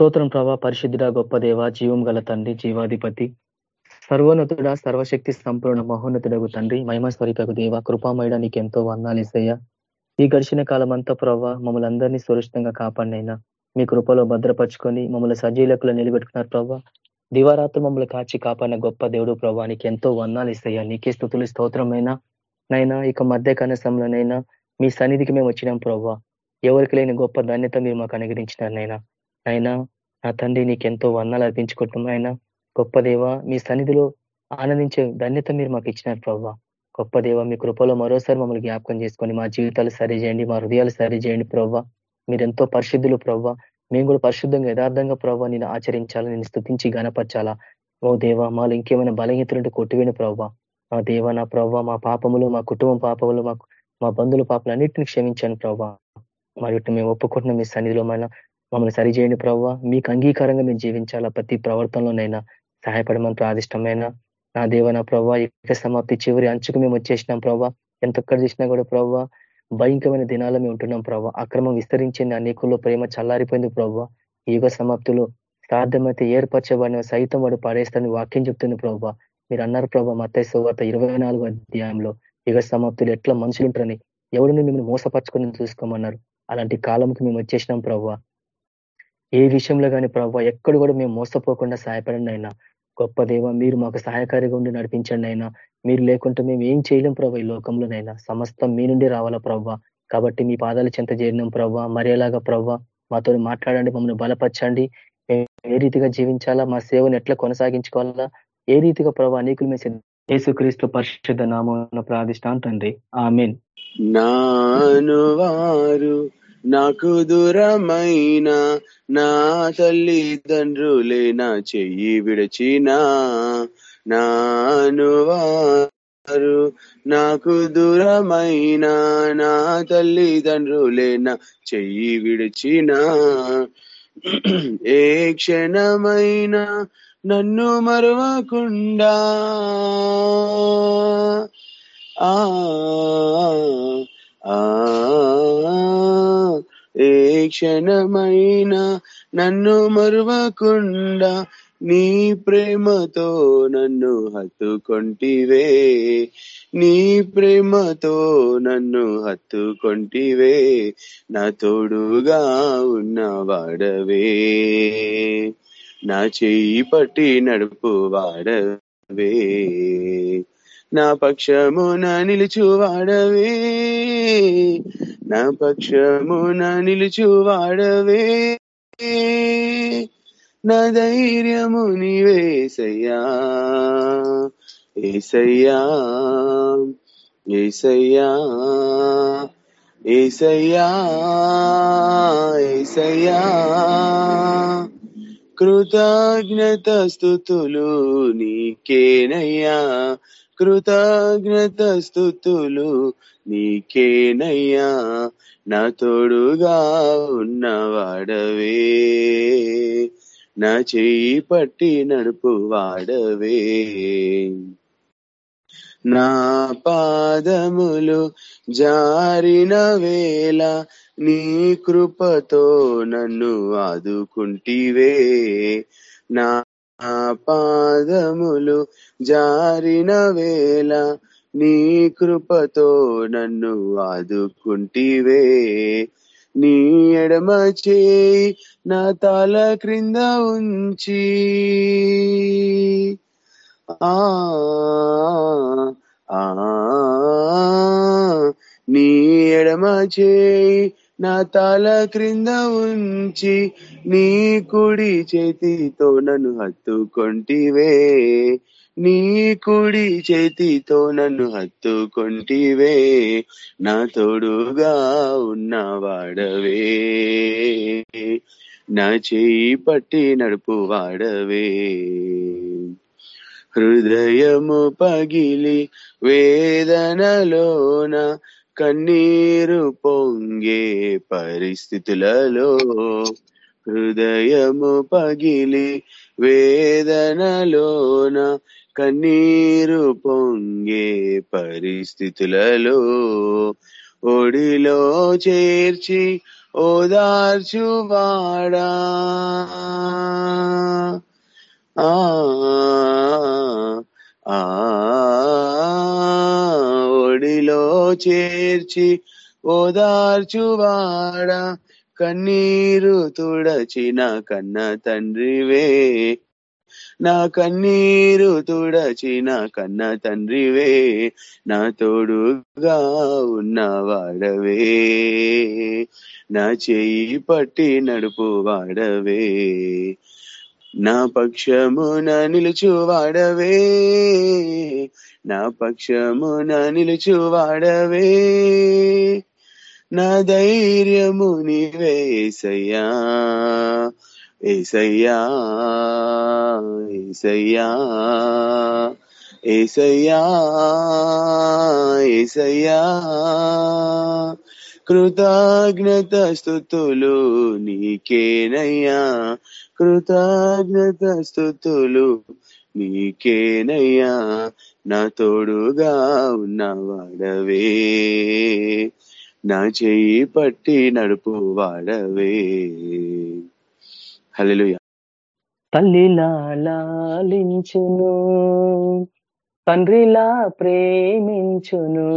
స్తోత్రం ప్రభా పరిశుద్ధుడ గొప్ప దేవ జీవం గల తండ్రి జీవాధిపతి సర్వోన్నతుడ సర్వశక్తి సంపూర్ణ మహోన్నతుడగు తండ్రి మహిమ స్వరూపకు దేవ కృపామయుడ నీకు ఎంతో వందాలేసయ్యా ఈ గడిచిన కాలం అంతా ప్రభావ మమ్మల్ని అందరినీ సురక్షితంగా కాపాడినైనా. మీ కృపలో భద్రపరుచుకొని మమ్మల్ని సజీలకులు నిలబెట్టుకున్నారు ప్రభావ దివారాత్రి మమ్మల్ని కాచి కాపాడిన గొప్ప దేవుడు ప్రభా నీకు ఎంతో వందాలు ఇస్తాయా నీకే స్థుతులు స్తోత్రమైనా. నైనా ఇక మధ్య కనసంలోనైనా మీ సన్నిధికి మేము వచ్చినాం ప్రభావ ఎవరికి లేని గొప్ప ధాన్యత మీరు మాకు అనుగ్రహించినారనైనా ఆయన అయినా నా తండ్రి నీకెంతో వర్ణాలు అర్పించుకుంటున్నాం అయినా గొప్ప దేవ మీ సన్నిధిలో ఆనందించే ధన్యత మీరు మాకు ఇచ్చినారు ప్రభావ గొప్ప దేవ మీ కృపలో మరోసారి మమ్మల్ని జ్ఞాపకం చేసుకొని మా జీవితాలు సరి చేయండి మా హృదయాలు సరి చేయండి ప్రవ్వ పరిశుద్ధులు ప్రవ్వ. మేము కూడా పరిశుద్ధంగా యథార్థంగా ప్రవ్వ నేను ఆచరించాలా నేను స్థుతించి గనపరచాలా ఓ దేవ మాలో ఇంకేమైనా బలహీతులుంటే కొట్టివేని ప్రవ్వ. మా దేవ నా ప్రవ్వ మా పాపములు మా కుటుంబం పాపములు మా మా బంధువుల పాపలు అన్నింటిని క్షమించాను ప్రవ్వ. మరి మేము ఒప్పుకుంటున్నాం మీ సన్నిధిలో మన మమ్మల్ని సరిచేయండి ప్రవ్వ. మీకు అంగీకారంగా మేము జీవించాలా. ప్రతి ప్రవర్తనలోనైనా సహాయపడమని ప్రాదిష్టమైన. నా దేవ నా ప్రవ్వ ఇక సమాప్తి చివరి అంచుకు మేము వచ్చేసినాం ప్రవ్వ. ఎంతొక్కడ చేసినా కూడా ప్రవ్వ భయంకరమైన దినాల్లో మేము ఉంటున్నాం ప్రవ్వ. అక్రమం విస్తరించింది అనేకుల్లో ప్రేమ చల్లారిపోయింది ప్రవ్వ. యుగ సమాప్తిలో సాధ్యమైతే ఏర్పరచబడిన సైతం వాడు పడేస్తానని వాక్యం చెప్తుంది ప్రవ్వ. మీరు అన్నారు ప్రభావ మత్తయ్య సువార్త ఇరవై నాలుగు అధ్యాయంలో. యుగ సమాప్తులు ఎట్లా మనుషులు ఉంటారని ఎవరిని మిమ్మల్ని మోసపరచుకుని చూసుకోమన్నారు? అలాంటి కాలంకి మేము వచ్చేసినాం ప్రవ్వ. ఏ విషయంలో కానీ ప్రభావ ఎక్కడ కూడా మేము మోసపోకుండా సహాయపడండి అయినా గొప్ప దేవ మీరు మాకు సహాయకారిగా ఉండి నడిపించండి అయినా మీరు లేకుంటే మేము ఏం చేయలేం ప్రభావ ఈ లోకంలోనైనా సమస్తం మీ నుండి రావాలా ప్రభావ కాబట్టి మీ పాదాలు చెంత చేరినాం ప్రవ్వ మరేలాగా ప్రవ్వ మాతో మాట్లాడండి మమ్మల్ని బలపరచండి. ఏ రీతిగా జీవించాలా మా సేవను ఎట్లా కొనసాగించుకోవాలా ఏ రీతిగా ప్రభావ అనేకులు మేము యేసుక్రీస్తు పరిశుద్ధ నామం ప్రాధిష్టాంతండి ఆమెన్. నాను వారు నాకు దూరమైన నా తల్లిదండ్రులే నా చెయ్యి విడచిన. నాను వారు నాకు దూరమైన నా తల్లిదండ్రులే నా చెయ్యి విడిచిన. ఏ క్షణమైనా నన్ను మరవకుండా. ఆ ఏ క్షణమైనా నన్ను మరువకుండా నీ ప్రేమతో నన్ను హత్తుకొంటివే. నీ ప్రేమతో నన్ను హత్తుకొంటివే. నా తోడుగా ఉన్నవాడవే నా చెయ్యి పట్టి నడుపు వాడవే. నా పక్షమున నిలుచువాడవే. నా పక్షమున నిలుచువాడవే. నా ధైర్యము నీవేసయ్యా ఏసయ్యా ఏసయ్యా ఏసయ్యా ఏసయ్యా. కృతజ్ఞత స్థుతులు నీకేనయ్యా. కృతజ్ఞత స్థుతులు నీకేనయ్యా. నా తోడుగా ఉన్నవాడవే నా చెయ్యి పట్టి నడుపు వాడవే. నా పాదములు జారిన వేళ నీ కృపతో నన్ను ఆదుకుంటివే. నా పాదములు జారిన వేళ నీ కృపతో నన్ను ఆదుకుంటివే. నీ ఎడమ చేయి నా తల క్రింద ఉంచి. ఆ నీ ఎడమ చేయి నా తల క్రింద ఉంచి నీ కుడి చేతితో నన్ను హత్తుకొంటివే. నీ కుడి చేతితో నన్ను హత్తుకొంటివే. నా తోడుగా ఉన్నవాడవే నా చేయి పట్టి నడుపు వాడవే. హృదయము పగిలి వేదనలోన కన్నీరు పొంగే పరిస్థితులలో హృదయము పగిలి వేదనలోన కన్నీరు పొంగే పరిస్థితులలో ఒడిలో చేర్చి ఓదార్చువాడా. ఆ ఆ ఒడిలో చేర్చి ఓదార్చువాడా. కన్నీరు తుడచిన కన్న తండ్రివే. నా కన్నీరు తుడచిన కన్న తండ్రివే. నా తోడుగా ఉన్నవాడవే నా చెయ్యి పట్టి నడుపు వాడవే. నా పక్షమున నిలుచువాడవే. నా పక్షమున నిలుచువాడవే. నా ధైర్యము నీవేసయ్యా ఏసయ్యా ఏసయ్యా ఏసయ్యా ఏసయ్యా. కృతజ్ఞత స్థుతులు నీకేనయ్యా. కృతజ్ఞత స్థుతులు నీకేనయ్యా. నా తోడుగా ఉన్నవాడవే. నా చెయ్యి పట్టి నడుపు వాడవే. హల్లెలూయా. తల్లిలా లాలించును తండ్రిలా ప్రేమించును.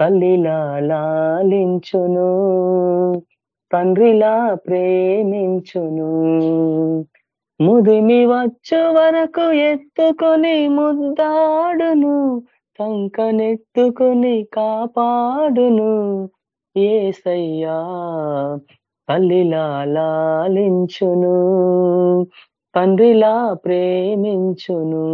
తల్లిలా లాలించును తండ్రిలా ప్రేమించును. ముదిమి వచ్చు వరకు ఎత్తుకొని ముద్దాడును కంకనెత్తుకొని కాపాడును. ఏసయ్యా తల్లిలా లాలించును తండ్రిలా ప్రేమించును.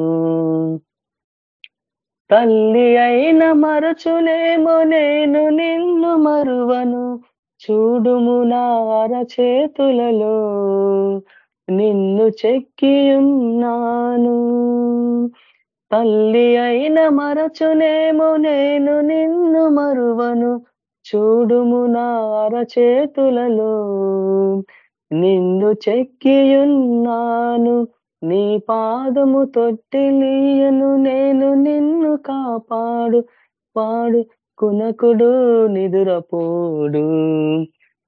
తల్లి అయిన మరచునేమో నేను నిన్ను మరువను. చూడుము నార చేతులలో నిన్ను చెక్కి ఉన్నాను. తల్లి అయిన మరచునేమో నేను నిన్ను మరువను. చూడుము నార చేతులలో నిన్ను చెక్కియున్నాను నీ పాదము తొట్టిలీయను నేను నిన్ను కాపాడు పాడు కునకుడు నిదురపోడు.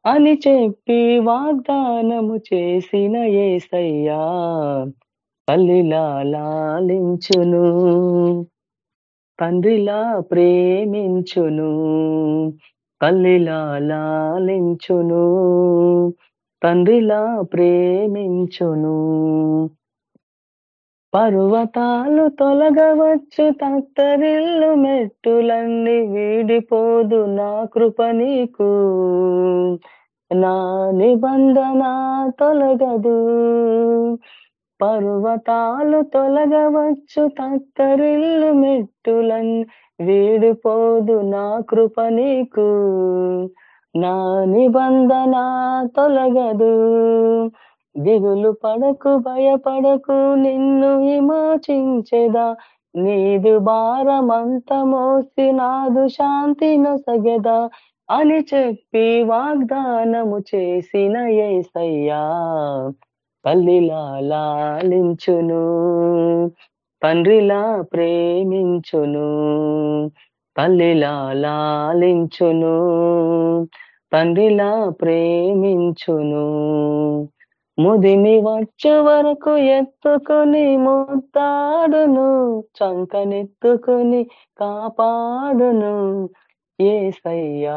అని చెప్పి వాగ్దానము చేసిన ఏసయ్యా తల్లిలా లాలించును తండ్రిలా ప్రేమించును తల్లిలా లాలించును తండ్రిలా ప్రేమించును. పర్వతాలు తొలగవచ్చు తత్తరిల్లు మెట్టులన్నీ వీడిపోదు నా కృప నీకు. నా నిబంధన తొలగదు. పర్వతాలు తొలగవచ్చు తత్తరిల్లు మెట్టులన్నీ వీడిపోదు నా కృప నీకు. నా నిబంధన తొలగదు. దిగులు పడకు భయపడకు నిన్ను విమోచించెదా? నీదు భారమంత మోసి నాదు శాంతి నొసగెదా? అని చెప్పి వాగ్దానము చేసిన ఏసయ్యా తల్లిలా లాలించును తండ్రిలా ప్రేమించును తల్లిలా లాలించును తండ్రిలా ప్రేమించును. ముదిమి వచ్చే వరకు ఎత్తుకొని ముత్తాడును చంకనెత్తుకొని కాపాడును. ఏసయ్యా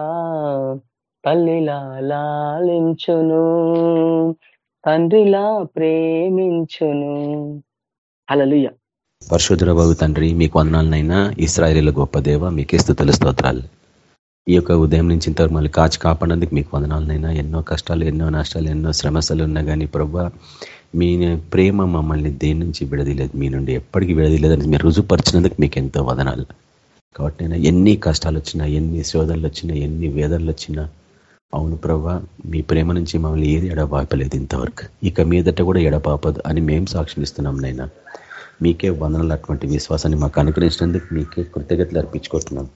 తల్లిలా లాలించును తండ్రిలా ప్రేమించును. హల్లెలూయా. పరిశుద్ధుల బాబు తండ్రి మీకు వందనాలనైనా ఇస్రాయలీల గొప్ప దేవ మీకే స్థుతుల స్తోత్రాలు. ఈ యొక్క ఉదయం నుంచి ఇంతవరకు మళ్ళీ కాచి కాపాడేందుకు మీకు వందనాలనైనా. ఎన్నో కష్టాలు ఎన్నో నష్టాలు ఎన్నో శ్రమస్యలు ఉన్నా కానీ ప్రభు మీ ప్రేమ మమ్మల్ని దేని నుంచి విడదీలేదు మీ నుండి ఎప్పటికీ విడదీలేదని మీరు రుజుపరిచినందుకు మీకు ఎంతో వదనాలు. కాబట్టి నేను ఎన్ని కష్టాలు వచ్చినా ఎన్ని శోధనలు వచ్చినా ఎన్ని వేదనలు వచ్చినా అవును ప్రభా మీ ప్రేమ నుంచి మమ్మల్ని ఏది ఎడబాపలేదు ఇంతవరకు. ఇక మీదట కూడా ఎడబాపదు అని మేము సాక్ష్యం ఇస్తున్నాం నైనా. మీకే వందనలు అటువంటి విశ్వాసాన్ని మాకు అనుగ్రహించినందుకు మీకే కృతజ్ఞతలు అర్పించుకుంటున్నాం.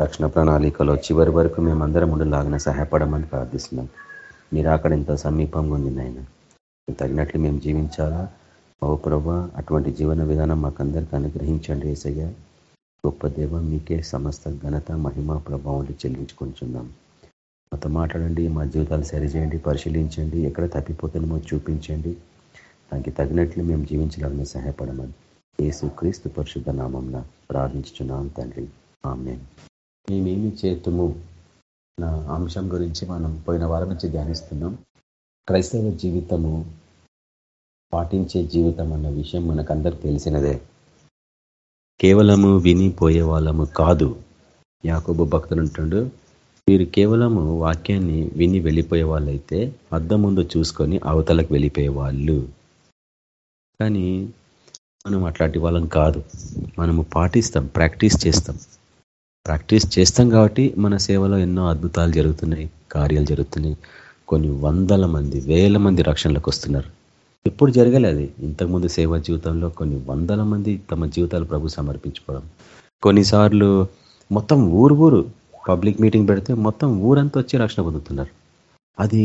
రక్షణ ప్రణాళికలో చివరి వరకు మేమందరం ఉండలాగిన సహాయపడమని ప్రార్థిస్తున్నాం. మీరు అక్కడ ఇంత సమీపంగా ఉంది నాయన తగినట్లు మేము జీవించాలా? ఓ ప్రభా అటువంటి జీవన విధానం మాకందరికి అనుగ్రహించండి ఏసయ్య. గొప్ప దేవ మీకే సమస్త ఘనత మహిమ ప్రభావం చెల్లించుకుంటున్నాం. మాతో మాట్లాడండి మా జీవితాలు సరిచేయండి పరిశీలించండి ఎక్కడ తప్పిపోతున్నామో చూపించండి. దానికి తగినట్లు మేము జీవించడానికి సహాయపడమని యేసు క్రీస్తు పరిశుద్ధ నామంలో ప్రార్థించున్నాం తండ్రి. ఆమె మేమేమి చేతుము? నా అంశం గురించి మనం పోయిన వారం నుంచి ధ్యానిస్తున్నాం. క్రైస్తవ జీవితము పాటించే జీవితం అన్న విషయం మనకందరికి తెలిసినదే. కేవలము విని పోయే వాళ్ళము కాదు. యాకోబు భక్తులు ఉంటుండు మీరు కేవలము వాక్యాన్ని విని వెళ్ళిపోయే వాళ్ళైతే అద్దం ముందు చూసుకొని అవతలకు వెళ్ళిపోయే వాళ్ళు. కానీ మనం అట్లాంటి వాళ్ళం కాదు. మనము పాటిస్తాం ప్రాక్టీస్ చేస్తాం. ప్రాక్టీస్ చేస్తాం కాబట్టి మన సేవలో ఎన్నో అద్భుతాలు జరుగుతున్నాయి కార్యాలు జరుగుతున్నాయి. కొన్ని వందల మంది వేల మంది రక్షణలకు వస్తున్నారు. ఎప్పుడు జరగలేదు ఇంతకుముందు సేవా జీవితంలో కొన్ని వందల మంది తమ జీవితాలు ప్రభు సమర్పించుకోవడం. కొన్నిసార్లు మొత్తం ఊరు ఊరు పబ్లిక్ మీటింగ్ పెడితే మొత్తం ఊరంతా వచ్చి రక్షణ పొందుతున్నారు. అది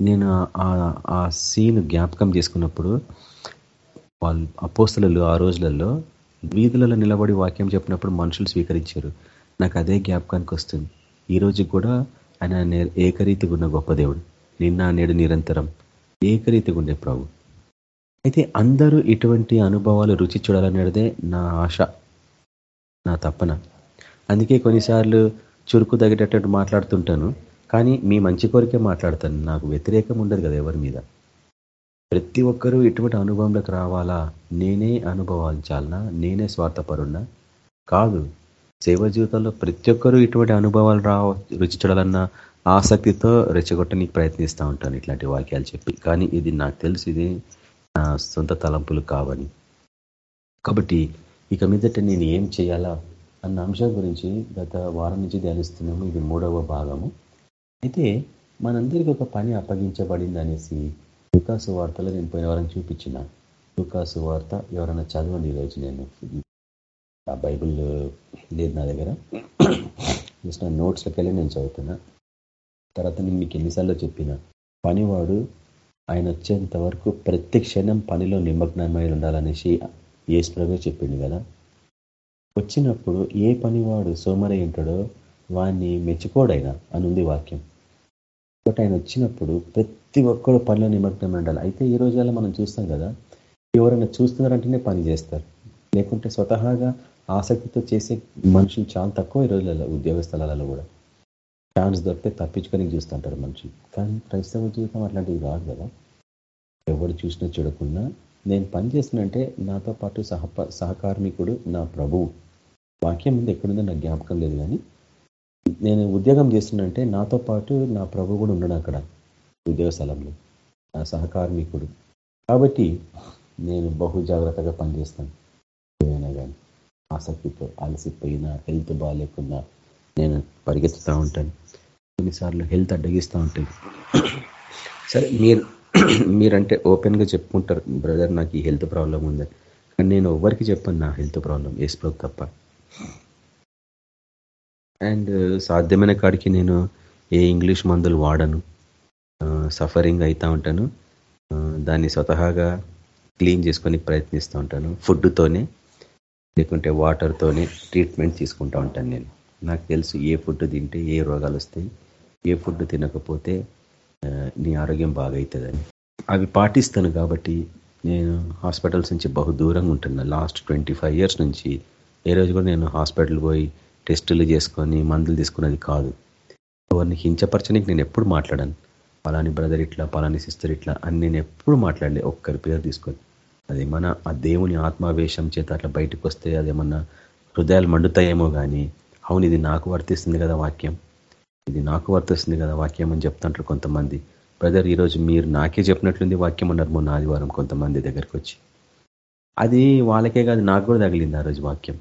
నేను ఆ సీన్ జ్ఞాపకం చేసుకున్నప్పుడు వాళ్ళు అపోస్తలు ఆ రోజులలో వీధులలో నిలబడి వాక్యం చెప్పినప్పుడు మనుషులు స్వీకరించారు. నాకు అదే జ్ఞాపకానికి వస్తుంది. ఈ రోజు కూడా ఆయన ఏకరీతిగా ఉన్న గొప్ప దేవుడు. నిన్న నేడు నిరంతరం ఏకరీతిగా ఉండే ప్రభు. అయితే అందరూ ఇటువంటి అనుభవాలు రుచి చూడాలనేదే నా ఆశ నా తప్పన అందుకే కొన్నిసార్లు చురుకు తగ్గేటట్టు మాట్లాడుతుంటాను. కానీ మీ మంచి కోరికే మాట్లాడతాను. నాకు వ్యతిరేకం ఉండదు కదా ఎవరి మీద. ప్రతి ఒక్కరూ ఇటువంటి అనుభవంలోకి రావాలా? నేనే అనుభవించాలనా నేనే స్వార్థపరున్నా కాదు. సేవ జీవితంలో ప్రతి ఒక్కరూ ఇటువంటి అనుభవాలు రా రుచి చూడాలన్న ఆసక్తితో రెచ్చగొట్టడానికి ప్రయత్నిస్తూ ఉంటాను ఇట్లాంటి వాక్యాలు చెప్పి. కానీ ఇది నాకు తెలుసు ఇది నా సొంత తలంపులు కావని. కాబట్టి ఇక మీదట నేను ఏం చేయాలా? అన్న అంశం గురించి గత వారం నుంచి ధ్యానిస్తున్నాము. ఇది మూడవ భాగము. అయితే మనందరికీ ఒక పని అప్పగించబడింది అనేసి లుకాసు వార్తలో నేను పోయిన వారిని చూపించిన. లుకాసు వార్త ఎవరైనా చదవండి ఈరోజు నేను. ఆ బైబుల్ లేదు నా దగ్గర. జస్ట్ నా నోట్స్లోకి వెళ్ళి నేను చదువుతున్నా. తర్వాత నేను మీకు ఎన్నిసార్లు చెప్పిన పనివాడు ఆయన వచ్చేంత వరకు ప్రతి క్షణం పనిలో నిమగ్నమై ఉండాలనేసి ఏసుప్రభే చెప్పింది కదా. వచ్చినప్పుడు ఏ పనివాడు సోమరై ఉంటాడో వాణ్ణి మెచ్చుకోడైనా అని ఉంది వాక్యం. ఒకటి ఆయన వచ్చినప్పుడు ప్రతి ఒక్కరు పనిలో నిమగ్నమై ఉండాలి. అయితే ఈ రోజుల్లో మనం చూస్తాం కదా ఎవరైనా చూస్తున్నారంటేనే పని చేస్తారు. లేకుంటే స్వతహాగా ఆసక్తితో చేసే మనుషులు చాలా తక్కువ ఈ రోజులలో ఉద్యోగ స్థలాలలో కూడా. ఛాన్స్ దొరికితే తప్పించుకొని చూస్తుంటారు మనుషులు. కానీ క్రైస్తవ జీవితం అట్లాంటివి కాదు కదా. ఎవరు చూసినా చూడకుండా నేను పని చేస్తున్నంటే నాతో పాటు సహ సహకార్మికుడు నా ప్రభువు. వాక్యం ముందు ఎక్కడుందో నాకు జ్ఞాపకం లేదు కానీ నేను ఉద్యోగం చేస్తున్నంటే నాతో పాటు నా ప్రభు కూడా ఉన్నాడు అక్కడ ఉద్యోగ స్థలంలో. నా సహకార్మికుడు. కాబట్టి నేను బహు జాగ్రత్తగా పనిచేస్తాను. ఏమైనా కానీ ఆసక్తితో అలసిపోయినా హెల్త్ బాగాలేకున్నా నేను పరిగెత్తుతూ ఉంటాను. కొన్నిసార్లు హెల్త్ అడ్డగిస్తూ ఉంటాను సరే మీరు మీరంటే ఓపెన్గా చెప్పుకుంటారు బ్రదర్ నాకు ఈ హెల్త్ ప్రాబ్లం ఉంది. కానీ నేను ఎవరికి చెప్పాను నా హెల్త్ ప్రాబ్లం ఏసుప్రోక్ తప్ప. అండ్ సాధ్యమైన కాడికి నేను ఏ ఇంగ్లీష్ మందులు వాడను. సఫరింగ్ అవుతూ ఉంటాను. దాన్ని స్వతహాగా క్లీన్ చేసుకొని ప్రయత్నిస్తూ ఉంటాను. ఫుడ్తోనే లేకుంటే వాటర్తోనే ట్రీట్మెంట్ తీసుకుంటూ ఉంటాను నేను. నాకు తెలుసు ఏ ఫుడ్ తింటే ఏ రోగాలు వస్తాయి ఏ ఫుడ్ తినకపోతే నీ ఆరోగ్యం బాగవుతుందని అవి పాటిస్తాను కాబట్టి నేను హాస్పిటల్స్ నుంచి బహు దూరంగా ఉంటున్నా. లాస్ట్ ట్వంటీ ఇయర్స్ నుంచి ఏ రోజు కూడా నేను హాస్పిటల్ పోయి టెస్టులు చేసుకొని మందులు తీసుకున్నది కాదు. ఎవరిని హించపరచడానికి నేను ఎప్పుడు మాట్లాడాను. పలాని బ్రదర్ ఇట్లా పలాని సిస్టర్ ఇట్లా అని నేను ఎప్పుడు మాట్లాడలే. ఒక్కరి పేరు తీసుకొని. అదేమన్నా ఆ దేవుని ఆత్మావేశం చేత అట్లా బయటకు వస్తే అదేమన్నా హృదయాలు మండుతాయేమో కానీ అవును ఇది నాకు వర్తిస్తుంది కదా వాక్యం. ఇది నాకు వర్తిస్తుంది కదా వాక్యం అని చెప్తుంటారు కొంతమంది. బ్రదర్ ఈరోజు మీరు నాకే చెప్పినట్లుంది వాక్యం అన్నారు మొన్న ఆదివారం కొంతమంది దగ్గరికి వచ్చి అది వాళ్ళకే కాదు నాకు కూడా తగిలింది ఆ రోజు వాక్యం.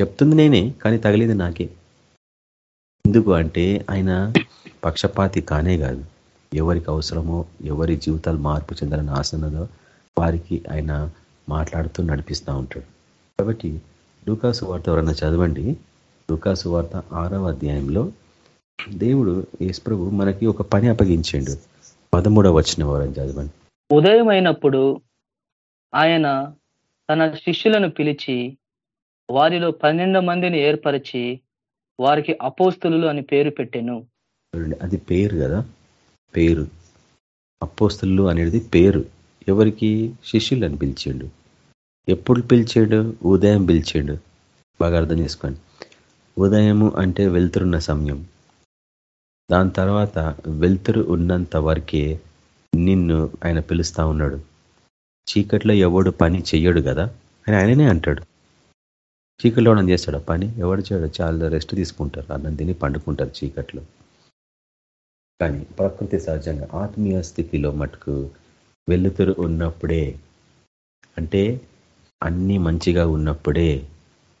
చెప్తుంది నేనే కానీ తగిలింది నాకే. ఎందుకు అంటే ఆయన పక్షపాతి కానే కాదు. ఎవరికి అవసరమో ఎవరి జీవితాలు మార్పు చెందాలని ఆసనదో వారికి ఆయన మాట్లాడుతూ నడిపిస్తూ ఉంటాడు. కాబట్టి లూకాసు వార్త ఎవరన్నా చదవండి. లూకాసు వార్త ఆరవ అధ్యాయంలో దేవుడు యేసుప్రభు మనకి ఒక పని అప్పగించిండు. పదమూడవ వచ్చిన వారని చదవండి. ఉదయం అయినప్పుడు ఆయన తన శిష్యులను పిలిచి వారిలో పన్నెండు మందిని ఏర్పరిచి వారికి అపోస్తులు అని పేరు పెట్టాను. అది పేరు కదా? పేరు. అపోస్తులు అనేది పేరు. ఎవరికి? శిష్యులను పిలిచిండు. ఎప్పుడు పిలిచాడు? ఉదయం పిలిచాడు. బాగా అర్థం చేసుకోండి. ఉదయము అంటే వెళ్తురున్న సమయం. దాని తర్వాత వెళ్తురు ఉన్నంత వరకే నిన్ను ఆయన పిలుస్తా ఉన్నాడు. చీకట్లో ఎవడు పని చెయ్యడు కదా? అని ఆయననే అంటాడు. చీకట్లో మనం చేస్తాడు. పని ఎవడు చేయడు. చాలా రెస్ట్ తీసుకుంటారు. అన్నం తిని పండుకుంటారు చీకట్లో. కానీ ప్రకృతి సహజంగా ఆత్మీయ స్థితిలో మటుకు వెలుతురు ఉన్నప్పుడే అంటే అన్నీ మంచిగా ఉన్నప్పుడే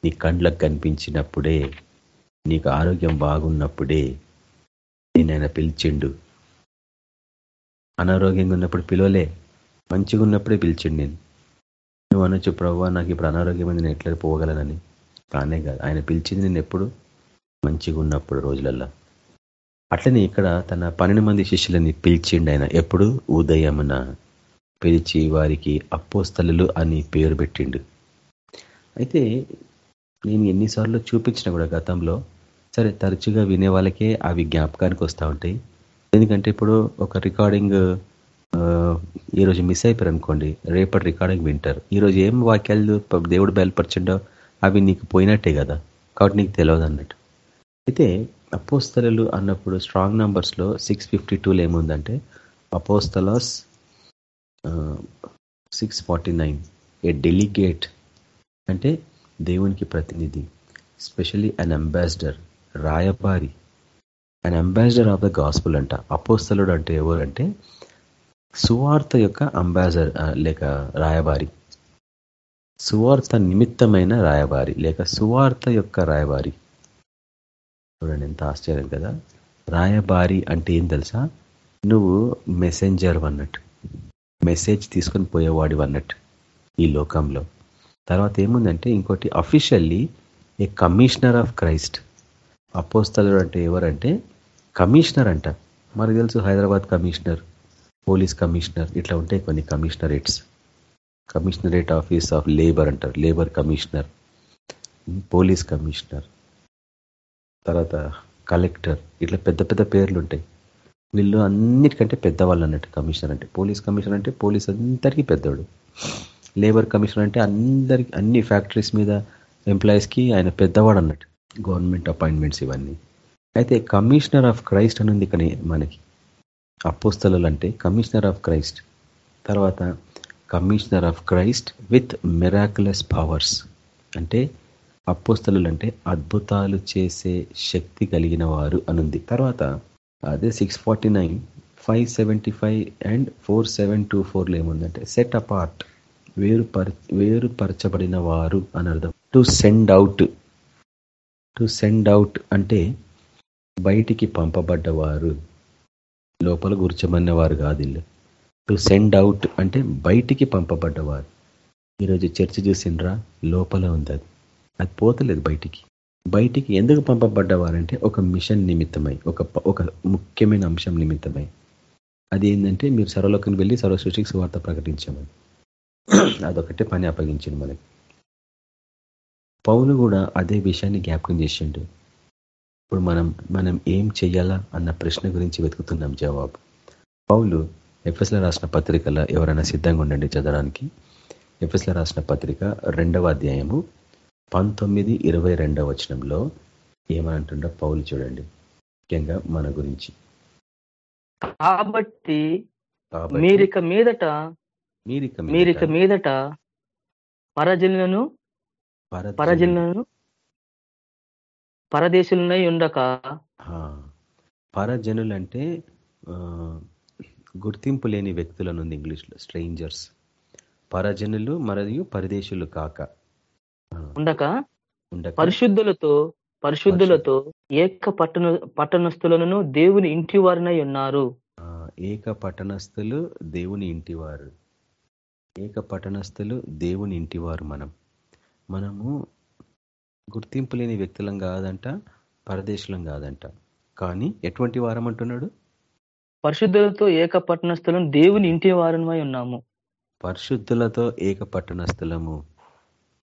నీ కండ్లకు కనిపించినప్పుడే నీకు ఆరోగ్యం బాగున్నప్పుడే నేను ఆయన పిలిచిండు. అనారోగ్యంగా ఉన్నప్పుడు పిలవలే. మంచిగా ఉన్నప్పుడే పిలిచిండు నేను నువ్వు అనొచ్చు ప్రభు నాకు ఇప్పుడు అనారోగ్యమైంది నేను ఎట్లా పోగలనని. కానే కాదు. ఆయన పిలిచింది నేను ఎప్పుడు? మంచిగా ఉన్నప్పుడు రోజులల్లో. అట్లనే ఇక్కడ తన పన్నెండు మంది శిష్యులని పిలిచిండు ఆయన. ఎప్పుడు? ఉదయమున. పిలిచి వారికి అప్పోస్తలు అని పేరు పెట్టిండు. అయితే నేను ఎన్నిసార్లు చూపించిన కూడా గతంలో సరే తరచుగా వినే వాళ్ళకే అవి జ్ఞాపకానికి వస్తూ ఉంటాయి. ఎందుకంటే ఇప్పుడు ఒక రికార్డింగ్ ఈరోజు మిస్ అయిపోయారు అనుకోండి రేపటి రికార్డింగ్ వింటారు. ఈరోజు ఏం వాక్యాలు దేవుడు బయలుపరచిండో అవి నీకు పోయినట్టే కదా? కాబట్టి నీకు తెలియదు అన్నట్టు. అయితే అపోస్తలు అన్నప్పుడు స్ట్రాంగ్ నంబర్స్లో సిక్స్ ఫిఫ్టీ టూలో ఏముందంటే అపోస్తలాస్ six forty nine a delegate అంటే దేవునికి ప్రతినిధి స్పెషలీ అన్ అంబాసిడర్ రాయబారి. An ambassador of the gospel అంట. అపోస్తలుడు అంటే ఎవరంటే సువార్త యొక్క అంబాసిడర్ లేక రాయబారి. సువార్త నిమిత్తమైన రాయబారి లేక సువార్త యొక్క రాయబారి. చూడండి ఎంత ఆశ్చర్యం కదా. రాయబారి అంటే ఏం తెలుసా? నువ్వు మెసెంజర్ అన్నట్టు మెసేజ్ తీసుకొని పోయేవాడి అన్నట్టు ఈ లోకంలో. తర్వాత ఏముందంటే ఇంకోటి officially a commissioner of Christ అపోస్తలుడు అంటే ఎవరంటే? కమిషనర్ అంట. మనకు తెలుసు హైదరాబాద్ కమిషనర్ పోలీస్ కమిషనర్ ఇట్లా ఉంటాయి కొన్ని commissionerates commissionerate office of labour అంటారు. లేబర్ కమిషనర్ పోలీస్ కమిషనర్ తర్వాత కలెక్టర్ ఇట్లా పెద్ద పెద్ద పేర్లు ఉంటాయి. వీళ్ళు అన్నిటికంటే పెద్దవాళ్ళు అన్నట్టు కమిషనర్ అంటే. పోలీస్ కమిషనర్ అంటే పోలీస్ అందరికీ పెద్దవాడు లేబర్ కమిషనర్ అంటే అందరికి అన్ని ఫ్యాక్టరీస్ మీద ఎంప్లాయీస్కి ఆయన పెద్దవాడు అన్నట్టు. గవర్నమెంట్ అపాయింట్మెంట్స్ ఇవన్నీ. అయితే కమిషనర్ ఆఫ్ క్రైస్ట్ అని ఉంది మనకి. అపోస్తలు అంటే కమిషనర్ ఆఫ్ క్రైస్ట్. తర్వాత commissioner of Christ with miraculous powers అంటే అపోస్తలు అంటే అద్భుతాలు చేసే శక్తి కలిగిన వారు అనుంది. తర్వాత అదే six forty nine five seventy five and four seven two ఫోర్లో ఏముందంటే సెట్ అపార్ట్ వేరుపర వేరుపరచబడిన వారు అని అర్థం. To send out to send out అంటే బయటికి పంపబడ్డవారు లోపల గుర్చమన్న కాదు ఇల్లు టు సెండ్ అవుట్ అంటే బయటికి పంపబడ్డవారు. ఈరోజు చర్చ చూసిండ్రా లోపల ఉంది అది. అది పోతలేదు బయటికి. బయటికి ఎందుకు పంపబడ్డవారంటే ఒక మిషన్ నిమిత్తమై ఒక ఒక ముఖ్యమైన అంశం నిమిత్తమై. అది ఏంటంటే మీరు సర్వలోకం వెళ్ళి సర్వ సృష్టికి సువార్త ప్రకటించమని. అదొకటే పని అప్పగించింది మనకి. పౌలు కూడా అదే విషయాన్ని జ్ఞాపకం చేసిండు. ఇప్పుడు మనం మనం ఏం చెయ్యాలా అన్న ప్రశ్న గురించి వెతుకుతున్నాం జవాబు. పౌలు ఎఫ్ఎస్లో రాసిన పత్రికలో ఎవరైనా సిద్ధంగా ఉండండి చదవడానికి. ఎఫ్ఎస్లో రాసిన పత్రిక రెండవ అధ్యాయము పంతొమ్మిది ఇరవై రెండవ వచనంలో ఏమంటుండో పౌలు చూడండి. ముఖ్యంగా మన గురించి. కాబట్టి మీరిక మీదట మీరిక మీదట పరజనులను పరజనులను పరదేశులనై ఉండక పరజనులు అంటే గుర్తింపు లేని వ్యక్తులను ఉంది ఇంగ్లీష్లో స్ట్రేంజర్స్ పరజనులు మరియు పరదేశులు కాక. ఉండక? పరిశుద్ధులతో పరిశుద్ధులతో ఏక పట్టణ పట్టణస్థులను దేవుని ఇంటి వారినై ఉన్నారు. ఏక పట్టణస్థులు దేవుని ఇంటివారు ఏక పట్టణస్థులు దేవుని ఇంటివారు మనం. మనము గుర్తింపు లేని వ్యక్తులం కాదంట పరదేశులం కాదంట. కానీ ఎటువంటి వారం అంటున్నాడు పరిశుద్ధులతో ఏక పట్టణస్థులం దేవుని ఇంటి వారమై ఉన్నాము. పరిశుద్ధులతో ఏక పట్టణస్థలము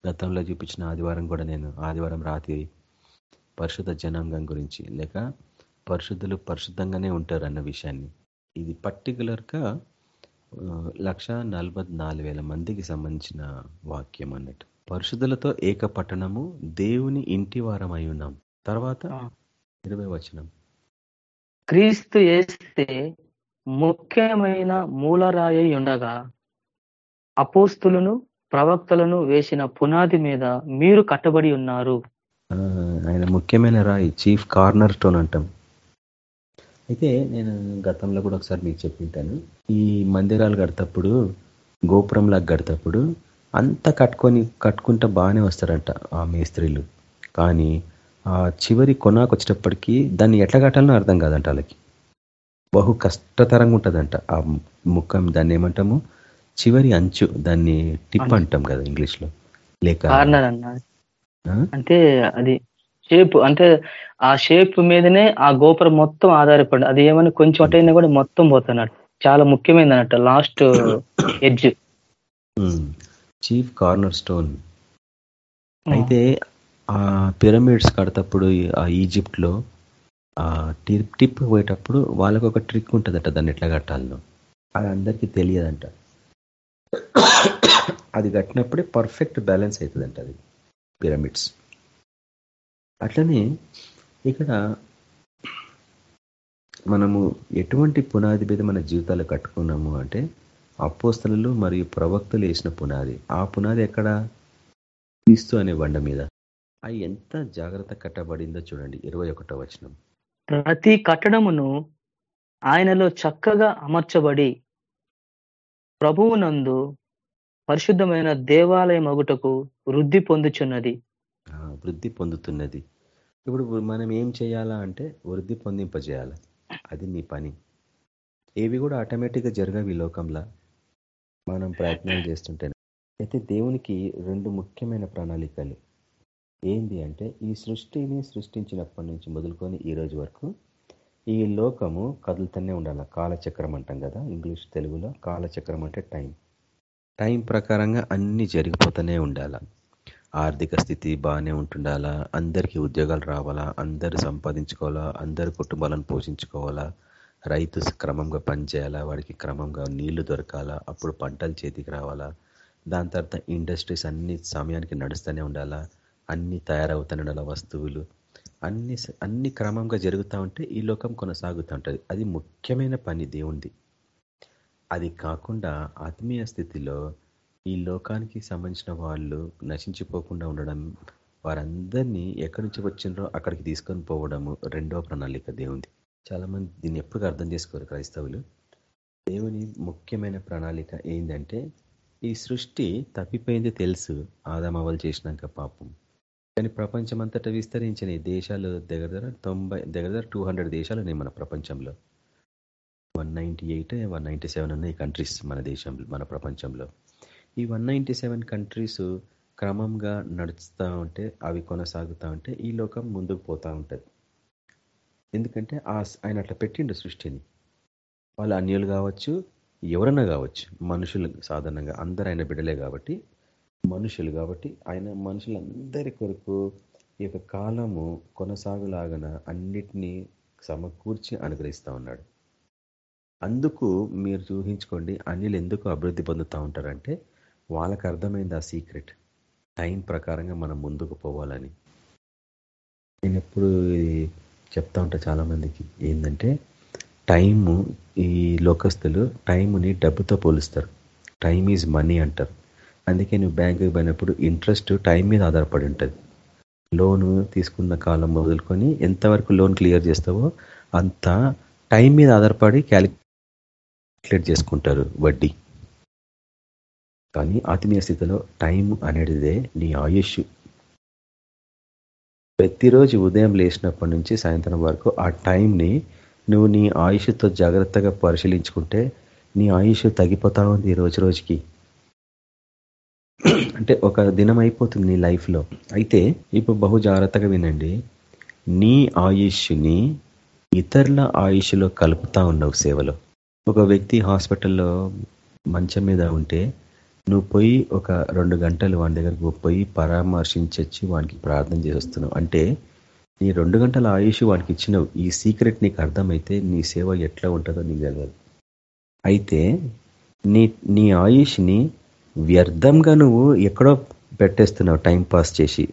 గతంలో చూపించిన ఆదివారం కూడా నేను ఆదివారం రాత్రి పరిశుద్ధ జనాంగం గురించి లేక పరిశుద్ధులు పరిశుద్ధంగానే ఉంటారు అన్న విషయాన్ని. ఇది పర్టికులర్గా లక్ష నలభై నాలుగు వేల మందికి సంబంధించిన వాక్యం అన్నట్టు. పరిశుద్ధులతో ఏక పట్టణము దేవుని ఇంటి వారం ఉన్నాం. తర్వాత. ఇరవై వచనం. క్రీస్తు వేస్తే ముఖ్యమైన మూలరాయి ఉండగా అపోస్తులను ప్రవక్తలను వేసిన పునాది మీద మీరు కట్టబడి ఉన్నారు. ఆయన ముఖ్యమైన రాయి చీఫ్ కార్నర్ స్టోన్ అంటాం. అయితే నేను గతంలో కూడా ఒకసారి మీకు చెప్పింటాను. ఈ మందిరాలు కడతప్పుడు గోపురంలాగా కడతప్పుడు అంతా కట్టుకొని కట్టుకుంటా బాగానే వస్తారంట ఆ మేస్త్రీలు. కానీ ఆ చివరి కొనాకు వచ్చేటప్పటికి దాన్ని ఎట్లా కట్టాలనో అర్థం కాదంట వాళ్ళకి. బహు కష్టతరంగా ఉంటుందంట ఆ ముఖం దాన్ని ఏమంటాము? చివరి అంచు దాన్ని టిప్. అంటాం కదా లేక కార్నర్ అన్న ఆ? అంటే అది షేప్ అంటే ఆ షేప్ మీదనే ఆ గోపురం మొత్తం ఆధారపడి అది ఏమైనా కొంచెం అటైనా కూడా మొత్తం పోతున్నట్టు చాలా ముఖ్యమైనది అన్నట్టు last edge. Chief corner stone. అయితే ఆ పిరమిడ్స్ కడతప్పుడు ఈ- ఆ ఈజిప్ట్లో ఆ టిప్ టిప్ పోయేటప్పుడు వాళ్ళకు ఒక ట్రిక్ ఉంటుందట దాన్ని ఎట్లా కట్టాలనో. అది అందరికీ తెలియదంట. అది కట్టినప్పుడే పర్ఫెక్ట్ బ్యాలెన్స్ అవుతుందంట అది పిరమిడ్స్. అట్లనే ఇక్కడ మనము ఎటువంటి పునాది మీద మన జీవితాలు కట్టుకున్నాము అంటే అపోస్తలు మరియు ప్రవక్తలు వేసిన పునాది. ఆ పునాది ఎక్కడ? క్రీస్తు అనే బండ మీద. అది ఎంత జాగ్రత్త కట్టబడిందో చూడండి. ఇరవై ఒకటో వచనం. ప్రతి కట్టడమును ఆయనలో చక్కగా అమర్చబడి ప్రభువునందు పరిశుద్ధమైన దేవాలయం అగుటకు వృద్ధి పొందుచున్నది. వృద్ధి పొందుతున్నది. ఇప్పుడు మనం ఏం చేయాలా అంటే వృద్ధి పొందింపజేయాలి. అది నీ పని. ఏవి కూడా ఆటోమేటిక్గా జరగవు ఈ లోకంలో. మనం ప్రయత్నాలు చేస్తుంటే అయితే దేవునికి రెండు ముఖ్యమైన ప్రణాళికలు. ఏంది అంటే ఈ సృష్టిని సృష్టించినప్పటి నుంచి మొదలుకొని ఈ రోజు వరకు ఈ లోకము కదులుతూనే ఉండాలి. కాలచక్రం అంటాం కదా ఇంగ్లీష్ తెలుగులో కాలచక్రం అంటే టైం. టైం ప్రకారంగా అన్ని జరిగిపోతూనే ఉండాల. ఆర్థిక స్థితి బాగానే ఉంటుండాలా అందరికీ ఉద్యోగాలు రావాలా అందరూ సంపాదించుకోవాలా అందరు కుటుంబాలను పోషించుకోవాలా రైతు క్రమంగా పనిచేయాలా వాడికి క్రమంగా నీళ్ళు దొరకాలా అప్పుడు పంటలు చేతికి రావాలా దాని తర్వాత ఇండస్ట్రీస్ అన్ని సమయానికి నడుస్తూనే ఉండాలా అన్ని తయారవుతున్న వస్తువులు అన్ని స- అన్ని క్రమంగా జరుగుతూ ఉంటే ఈ లోకం కొనసాగుతూ ఉంటుంది. అది ముఖ్యమైన పని దేవుంది. అది కాకుండా ఆత్మీయ స్థితిలో ఈ లోకానికి సంబంధించిన వాళ్ళు నశించిపోకుండా ఉండడం వారందరినీ ఎక్కడి నుంచి వచ్చిండ్రో అక్కడికి తీసుకొని పోవడము రెండవ ప్రణాళిక దేవుంది. చాలామంది దీన్ని ఎప్పుడు అర్థం చేసుకోరు క్రైస్తవులు. దేవుని ముఖ్యమైన ప్రణాళిక ఏంటంటే ఈ సృష్టి తప్పిపోయింది తెలుసు. ఆదామవలు చేసినాక పాపం. కానీ ప్రపంచం అంతటా విస్తరించిన ఈ దేశాలు దగ్గర దగ్గర తొంభై దగ్గర దగ్గర టూ హండ్రెడ్ దేశాలు ఉన్నాయి మన ప్రపంచంలో. One ninety eight one ninety seven ఉన్నాయి కంట్రీస్ మన దేశంలో మన ప్రపంచంలో. ఈ వన్ నైంటీ సెవెన్ కంట్రీస్ క్రమంగా నడుస్తూ ఉంటే అవి కొనసాగుతూ ఉంటే ఈ లోకం ముందుకు పోతూ ఉంటుంది. ఎందుకంటే ఆ ఆయన అట్లా పెట్టిండు సృష్టిని. వాళ్ళు అన్యులు కావచ్చు ఎవరన్నా కావచ్చు మనుషులు సాధారణంగా అందరు ఆయన బిడ్డలే కాబట్టి మనుషులు కాబట్టి ఆయన మనుషులందరి కొరకు ఈ యొక్క కాలము కొనసాగులాగన అన్నిటినీ సమకూర్చి అనుగ్రహిస్తూ ఉన్నాడు. అందుకు మీరు చూహించుకోండి అన్నిలు ఎందుకు అభివృద్ధి పొందుతూ ఉంటారంటే వాళ్ళకి అర్థమైంది ఆ సీక్రెట్. టైం ప్రకారంగా మనం ముందుకు పోవాలని. నేను ఎప్పుడు చెప్తా ఉంటా చాలా మందికి ఏంటంటే టైము ఈ లోకస్తులు టైంని డబ్బుతో పోలుస్తారు. టైం ఈజ్ మనీ అంటారు. అందుకే నువ్వు బ్యాంకుకి పోయినప్పుడు ఇంట్రెస్ట్ టైం మీద ఆధారపడి ఉంటుంది. లోను తీసుకున్న కాలం మొదలుకొని ఎంతవరకు లోన్ క్లియర్ చేస్తావో అంత టైం మీద ఆధారపడి క్యాలిక్యులేట్ చేసుకుంటారు వడ్డీ. కానీ ఆత్మీయ స్థితిలో టైం అనేటిదే నీ ఆయుష్. ప్రతిరోజు ఉదయం లేచినప్పటి నుంచి సాయంత్రం వరకు ఆ టైంని నువ్వు నీ ఆయుష్తో జాగ్రత్తగా పరిశీలించుకుంటే నీ ఆయుష్ తగ్గిపోతా ఉంది రోజు రోజుకి. అంటే ఒక దినం అయిపోతుంది నీ లైఫ్లో. అయితే ఇప్పుడు బహు జాగ్రత్తగా వినండి. నీ ఆయుష్ని ఇతరుల ఆయుష్లో కలుపుతా ఉన్నావు సేవలో. ఒక వ్యక్తి హాస్పిటల్లో మంచం మీద ఉంటే నువ్వు పోయి ఒక రెండు గంటలు వాని దగ్గరకు పోయి పరామర్శించొచ్చి వానికి ప్రార్థన చేస్తున్నావు. అంటే నీ రెండు గంటల ఆయుష్ వాడికి ఇచ్చినవు. ఈ సీక్రెట్ నీకు అర్థమైతే నీ సేవ ఎట్లా ఉంటుందో నీకు తెలియదు అయితే నీ నీ ఆయుష్ని వ్యర్థంగా నువ్వు ఎక్కడో పెట్టేస్తున్నావు టైం పాస్ చేసి.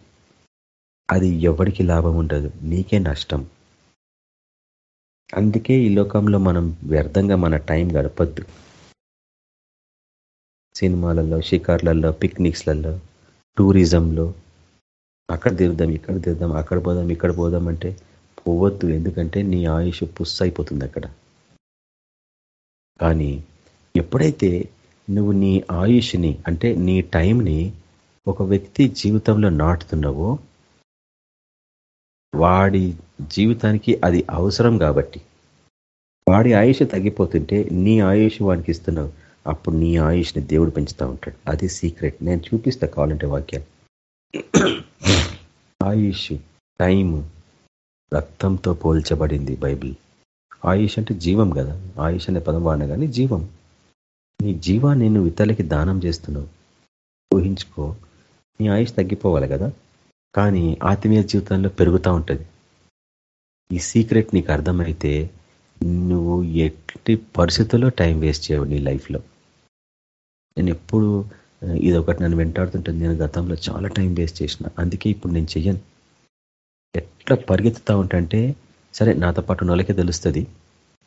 అది ఎవరికి లాభం ఉండదు నీకే నష్టం. అందుకే ఈ లోకంలో మనం వ్యర్థంగా మన టైం గడపద్దు. సినిమాలలో షికార్లలో పిక్నిక్స్లలో టూరిజంలో అక్కడ తిరుద్దాం ఇక్కడ తిరుద్దాం అక్కడ పోదాం ఇక్కడ పోదాం అంటే పోవద్దు. ఎందుకంటే నీ ఆయుష్ పుస్ అయిపోతుంది అక్కడ. కానీ ఎప్పుడైతే నువ్వు నీ ఆయుష్ని అంటే నీ టైంని ఒక వ్యక్తి జీవితంలో నాటుతున్నావో వాడి జీవితానికి అది అవసరం కాబట్టి. వాడి ఆయుష్ తగ్గిపోతుంటే నీ ఆయుష్ వాడికి ఇస్తున్నావు. అప్పుడు నీ ఆయుష్ని దేవుడు పెంచుతూ ఉంటాడు. అది సీక్రెట్. నేను చూపిస్తా కావాలంటే వాక్యాలు. ఆయుష్ టైం రక్తంతో పోల్చబడింది బైబిల్. ఆయుష్ అంటే జీవం కదా. ఆయుష్ అనే పదం వాడిన కానీ జీవం. నీ జీవాన్ని నువ్వు ఇతరులకి దానం చేస్తున్నావు. ఊహించుకో నీ ఆయుష్ తగ్గిపోవాలి కదా? కానీ ఆత్మీయ జీవితంలో పెరుగుతూ ఉంటుంది. ఈ సీక్రెట్ నీకు అర్థమైతే నువ్వు ఎట్టి పరిస్థితుల్లో టైం వేస్ట్ చేయవు నీ లైఫ్లో. నేను ఎప్పుడు ఇది ఒకటి నన్ను వెంటాడుతుంటుంది. నేను గతంలో చాలా టైం వేస్ట్ చేసిన. అందుకే ఇప్పుడు నేను చెయ్యను. ఎట్లా పరిగెత్తుతూ ఉంటే సరే నాతో పాటు నొలకే తెలుస్తుంది.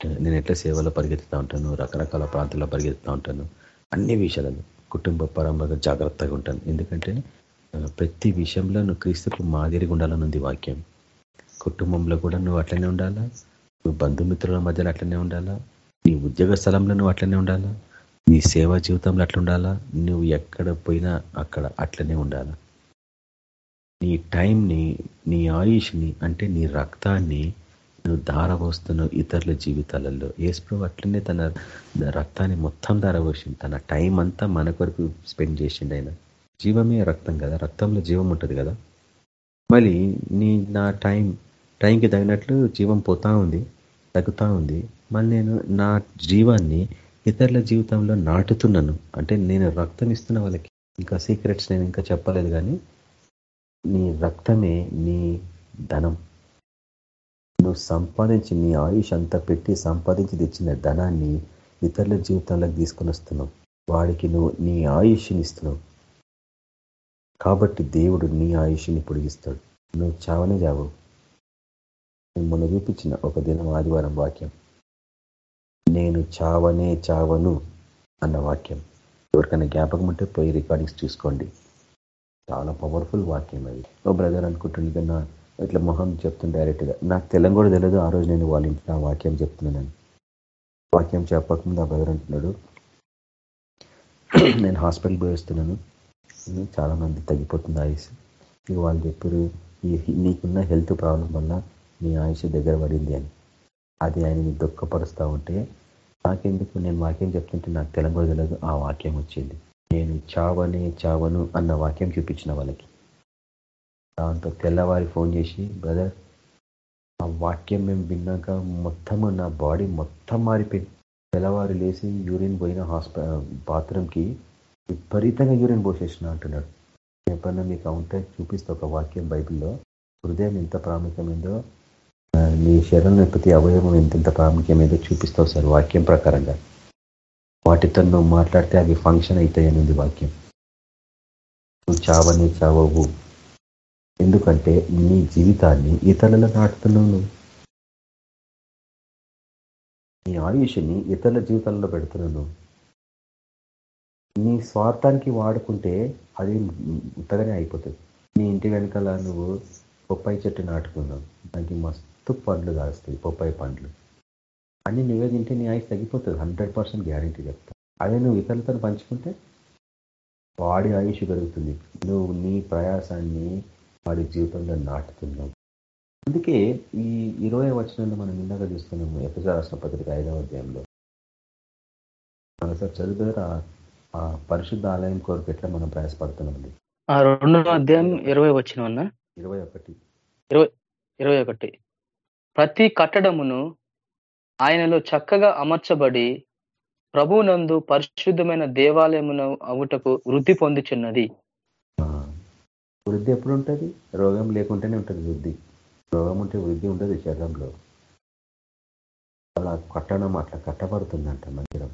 నేను ఎట్లా సేవలో పరిగెత్తుతూ ఉంటాను? రకరకాల ప్రాంతాల్లో పరిగెత్తుతూ ఉంటాను. అన్ని విషయాలలో కుటుంబ పరంపర జాగ్రత్తగా ఉంటాను. ఎందుకంటే ప్రతి విషయంలో నువ్వు క్రీస్తుకు మాదిరిగా ఉండాలని ఉంది వాక్యం. కుటుంబంలో కూడా నువ్వు అట్లనే ఉండాలా? నువ్వు బంధుమిత్రుల మధ్యలో అట్లనే ఉండాలా? నీ ఉద్యోగ స్థలంలో నువ్వు అట్లనే ఉండాలా? నీ సేవా జీవితంలో అట్లా ఉండాలా? నువ్వు ఎక్కడ పోయినా అక్కడ అట్లనే ఉండాలా? నీ టైంని నీ ఆయుష్ని అంటే నీ రక్తాన్ని నువ్వు దారపోస్తున్నావు ఇతరుల జీవితాలలో. ఏసుప్రభు అట్లనే తన రక్తాన్ని మొత్తం దారపోసింది తన టైం అంతా మన కొరకు స్పెండ్ చేసిండు ఆయన. జీవమే రక్తం కదా. రక్తంలో జీవం ఉంటుంది కదా. మళ్ళీ నీ నా టైం టైంకి తగినట్లు జీవం పోతా ఉంది తగ్గుతూ ఉంది. మళ్ళీ నేను నా జీవాన్ని ఇతరుల జీవితంలో నాటుతున్నాను. అంటే నేను రక్తం ఇస్తున్న వాళ్ళకి ఇంకా సీక్రెట్స్ నేను ఇంకా చెప్పలేదు కానీ నీ రక్తమే నీ ధనం. నువ్వు సంపాదించి నీ ఆయుష్ అంతా పెట్టి సంపాదించి తెచ్చిన ధనాన్ని ఇతరుల జీవితంలోకి తీసుకొని వస్తున్నావు వాడికి నువ్వు నీ ఆయుష్ని ఇస్తున్నావు. కాబట్టి దేవుడు నీ ఆయుష్ని పొడిగిస్తాడు. నువ్వు చావనే చావు మొన్న చూపించిన ఒక దినం ఆదివారం వాక్యం. నేను చావనే చావను అన్న వాక్యం. ఎవరికైనా జ్ఞాపకం ఉంటే పోయి రికార్డింగ్స్ చూసుకోండి. చాలా పవర్ఫుల్ వాక్యం అది. ఓ బ్రదర్ అనుకుంటుంది కన్నా ఇట్లా మొహం చెప్తుంది డైరెక్ట్గా నాకు తెలంగాణ కూడా తెలియదు ఆ రోజు నేను వాళ్ళ ఇంట్లో వాక్యం చెప్తున్నాను వాక్యం చెప్పకముందు ఆ బ్రదర్ అంటున్నాడు నేను హాస్పిటల్ పోయి వస్తున్నాను చాలా మంది తగ్గిపోతుంది ఆయుష్. ఇక వాళ్ళు చెప్పారు ఈ నీకున్న హెల్త్ ప్రాబ్లం వల్ల నీ ఆయుష్ దగ్గర పడింది అని. అది ఆయనని దుఃఖపరుస్తూ ఉంటే నాకెందుకు? నేను వాక్యం చెప్తుంటే నాకు తెలంగాణ తెలియదు ఆ వాక్యం వచ్చింది. నేను చావనే చావను అన్న వాక్యం చూపించిన వాళ్ళకి. దాంతో తెల్లవారి ఫోన్ చేసి బ్రదర్ ఆ వాక్యం మేము విన్నాక మొత్తము నా బాడీ మొత్తం మారిపోయింది. తెల్లవారు లేచి యూరిన్ పోయిన హాస్ప బాత్రూమ్కి విపరీతంగా యూరిన్ పోసేసిన అంటున్నాడు. ఎప్పుడన్నా మీకు ఉంటే చూపిస్తే ఒక వాక్యం బైబిల్లో. హృదయం ఎంత ప్రాముఖ్యమైందో మీ శరీరంలో ప్రతి అవయవం ఎంతెంత ప్రాముఖ్యమైందో చూపిస్తావు సార్ వాక్యం ప్రకారంగా. వాటితో నువ్వు మాట్లాడితే అవి ఫంక్షన్ అవుతాయని ఉంది వాక్యం. నువ్వు చావని చావవు. ఎందుకంటే నీ జీవితాన్ని ఇతరుల నాటుతున్నావు నువ్వు నీ ఆయుష్ని ఇతరుల జీవితాల్లో పెడుతున్నావు నీ స్వార్థానికి వాడుకుంటే అది ఉత్తగానే అయిపోతుంది. నీ ఇంటి వెనకాల నువ్వు బొప్పాయి చెట్టు నాటుకున్నావు. దానికి మస్తు పండ్లు కాస్తాయి బొప్పాయి పండ్లు. అన్ని నువ్వే తింటే నీ ఆయుష్ తగ్గిపోతుంది. హండ్రెడ్ పర్సెంట్ గ్యారంటీ చెప్తా. అదే నువ్వు ఇతరులతో పంచుకుంటే వాడి ఆయుష్ పెరుగుతుంది. నువ్వు నీ ప్రయాసాన్ని వాడి జీవితంలో నాటుతున్నావు అందుకే ఈ ఇరవై వచనంలో మనం ఇందాక చూస్తున్నాము ఎపిసోడ్ రాష్ట్ర పత్రిక ఐదవ అధ్యాయంలో. మనసారి చదివారు ఆ పరిశుద్ధ ఆలయం కోరిక ఎట్లా మనం ప్రయాసపడుతున్నామండి ఆ రెండో అధ్యాయం ఇరవై వచ్చిన అన్న? ఇరవై ఒకటి. ఇరవై ఇరవై ఒకటి. ప్రతి కట్టడమును ఆయనలో చక్కగా అమర్చబడి ప్రభునందు పరిశుద్ధమైన దేవాలయమును అవుటకు వృద్ధి పొందుచున్నది. వృద్ధి ఎప్పుడు ఉంటుంది రోగం లేకుంటేనే ఉంటుంది వృద్ధి. రోగం ఉంటే వృద్ధి ఉండదు శరీరంలో. అలా కట్టడం అట్లా కట్టబడుతుందంట మందిరం.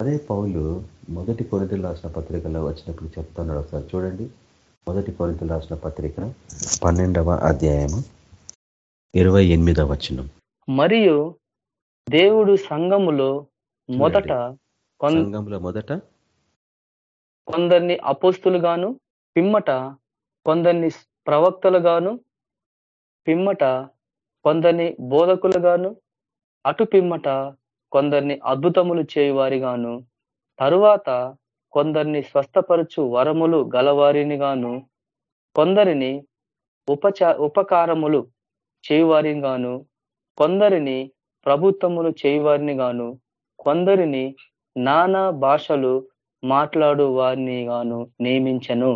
అదే పౌలు మొదటి కొరింతలు రాసిన పత్రికలో వచ్చినప్పుడు చెప్తున్నాడు ఒకసారి చూడండి. మొదటి కొరింతలు రాసిన పత్రిక పన్నెండవ అధ్యాయము ఇరవై ఎనిమిదవ వచనం. మరియు దేవుడు సంఘములో మొదట సంఘంలో మొదట కొందరిని అపోస్తులుగాను పిమ్మట కొందరిని ప్రవక్తలుగాను పిమ్మట కొందరిని బోధకులుగాను అటు పిమ్మట కొందరిని అద్భుతములు చేయువారిగాను తరువాత కొందరిని స్వస్థపరచు వరములు గలవారిని గాను కొందరిని ఉపచ ఉపకారములు చేయువారిని గాను కొందరిని ప్రభుత్వములు చేయువారిని గాను కొందరిని నానా భాషలు మాట్లాడు వారిని గాను నియమించను.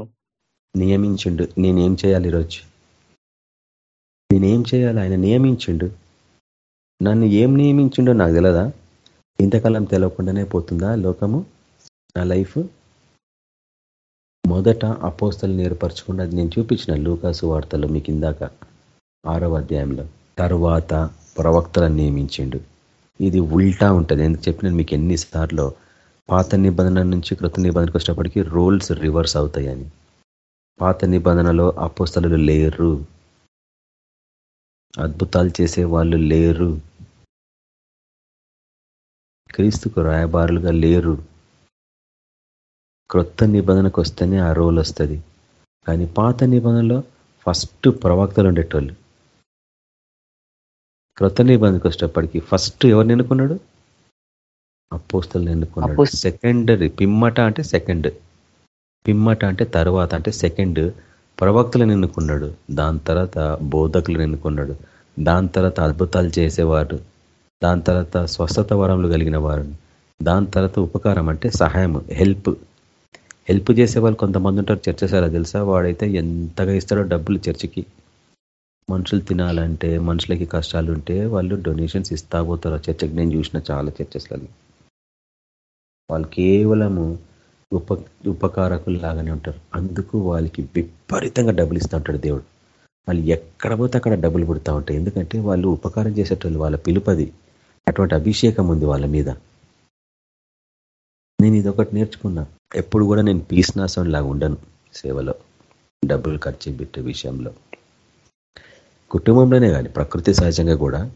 నియమించిండు. నేనేం చేయాలి ఈరోజు? నేనేం చేయాలి? ఆయన నియమించిండు. నన్ను ఏం నియమించిండో నాకు తెలియదా ఇంతకాలం తెలవకుండానే పోతుందా లోకము? నా లైఫ్? మొదట అపోస్తలు నేర్పరచకుండా అది నేను చూపించిన లూకాసు వార్తలు మీకు ఇందాక ఆరవ అధ్యాయంలో. తర్వాత ప్రవక్తలను నియమించిండు. ఇది ఉల్టా ఉంటుంది. ఎందుకు చెప్పిన మీకు ఎన్నిసార్లు పాత నిబంధన నుంచి కృత నిబంధనకు వచ్చినప్పటికీ రోల్స్ రివర్స్ అవుతాయని. పాత నిబంధనలో అపోస్తలు లేరు. అద్భుతాలు చేసే వాళ్ళు లేరు. క్రీస్తుకు రాయబారులుగా లేరు. క్రొత్త నిబంధనకు వస్తేనే ఆ రోల్ వస్తుంది. కానీ పాత నిబంధనలో ఫస్ట్ ప్రవక్తలు ఉండేటోళ్ళు. క్రొత్త నిబంధనకు వచ్చేటప్పటికి ఫస్ట్ ఎవరిని ఎన్నుకున్నాడు? అపోస్తలు ఎన్నుకున్నాడు. అపోస్- సెకండరీ పిమ్మట అంటే సెకండ్. పిమ్మట అంటే తర్వాత అంటే సెకండ్. ప్రవక్తలను ఎన్నుకున్నాడు దాని తర్వాత బోధకులను ఎన్నుకున్నాడు దాని తర్వాత అద్భుతాలు చేసేవారు. దాని తర్వాత స్వస్థత వరములు కలిగిన వారు. దాని తర్వాత ఉపకారం అంటే సహాయం హెల్ప్. హెల్ప్ చేసే వాళ్ళు కొంతమంది ఉంటారు. చర్చసారా తెలుసా? వాడైతే ఎంతగా ఇస్తాడో డబ్బులు చర్చికి. మనుషులు తినాలంటే మనుషులకి కష్టాలు ఉంటే వాళ్ళు డొనేషన్స్ ఇస్తా పోతారు. ఆ చర్చకి నేను చూసిన చాలా చర్చస్లలో వాళ్ళు కేవలము ఉప ఉపకారకులు లాగానే ఉంటారు. అందుకు వాళ్ళకి విపరీతంగా డబ్బులు ఇస్తూ ఉంటాడు దేవుడు. వాళ్ళు ఎక్కడ పోతే అక్కడ డబ్బులు పుడతా ఉంటాయి. ఎందుకంటే వాళ్ళు ఉపకారం చేసేటోళ్ళు వాళ్ళ పిలుపది అటువంటి అభిషేకం ఉంది వాళ్ళ మీద. నేను ఇది ఒకటి నేర్చుకున్నా. ఎప్పుడు కూడా నేను పీస్నాసం లాగా ఉండను సేవలో డబ్బులు ఖర్చు పెట్టే విషయంలో. కుటుంబంలోనే కానీ ప్రకృతి సహజంగా కూడా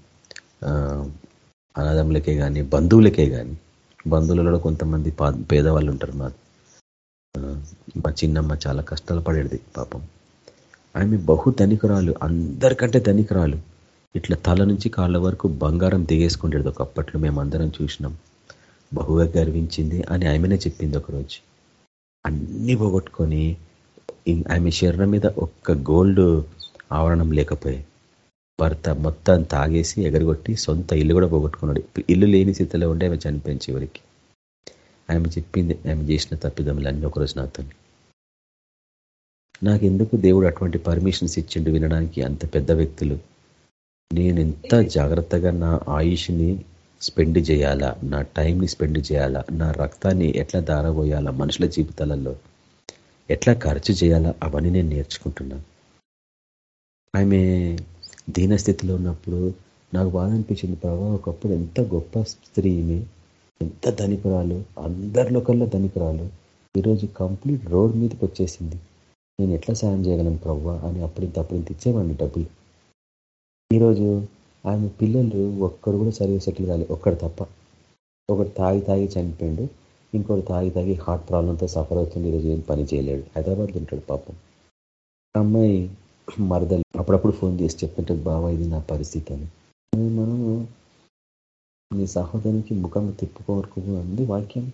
అనాథములకే కానీ బంధువులకే కానీ బంధువులలో కొంతమంది పా- పేదవాళ్ళు ఉంటారు మా మా చిన్నమ్మ చాలా కష్టాలు పడేది పాపం. ఆమె బహు ధనికురాలు అందరికంటే ధనికురాలు. ఇట్లా తల నుంచి కాళ్ళ వరకు బంగారం దిగేసుకుంటేది ఒకప్పట్లో మేము అందరం చూసినాం. బహుగా గర్వించింది అని ఆమెనే చెప్పింది ఒకరోజు. అన్ని పోగొట్టుకొని ఆమె శరీరం మీద ఒక్క గోల్డ్ ఆవరణం లేకపోయాయి భర్త మొత్తం తాగేసి ఎగరగొట్టి సొంత ఇల్లు కూడా పోగొట్టుకున్నాడు. ఇల్లు లేని స్థితిలో ఉండే ఆమె చనిపోయింది చివరికి. ఆమె చెప్పింది ఆమె చేసిన తప్పిదములన్నీ ఒకరోజు నాతో నాకెందుకు దేవుడు అటువంటి పర్మిషన్స్ ఇచ్చిండు వినడానికి అంత పెద్ద వ్యక్తులు? నేను ఎంత జాగ్రత్తగా నా ఆయుష్ని స్పెండ్ చేయాలా నా టైంని స్పెండ్ చేయాలా నా రక్తాన్ని ఎట్లా దారబోయాలా మనుషుల జీవితాలలో ఎట్లా ఖర్చు చేయాలా అవన్నీ నేను నేర్చుకుంటున్నాను ఆమె దీనస్థితిలో ఉన్నప్పుడు నాకు బాధ అనిపించింది ప్రభావ ఒకప్పుడు ఎంత గొప్ప స్త్రీ ఎంత ధనికురాలు అందరిలో కల్లా ధనికురాలు. ఈరోజు కంప్లీట్ రోడ్ మీదకి వచ్చేసింది. నేను ఎట్లా సాయం చేయగలను ప్రవ్వ అని అప్పుడు అప్పుడింత ఇచ్చేవాడిని డబ్బులు. ఈరోజు ఆమె పిల్లలు ఒక్కడు కూడా సరిగ్గా సెటిల్ కాలేదు ఒక్కడు తప్ప. ఒకడు తాగి తాగి చనిపోయిండు ఇంకోటి తాగి తాగి హార్ట్ ప్రాబ్లంతో సఫర్ అవుతుంది ఈరోజు ఏం పని చేయలేడు. హైదరాబాద్ ఉంటాడు పాపం. అమ్మాయి మరదలు. అప్పుడప్పుడు ఫోన్ చేసి చెప్పినట్టు బావా ఇది నా పరిస్థితి అని. మనము నీ సహోదరునికి ముఖం తిప్పుకోరకు అంది వాక్యం.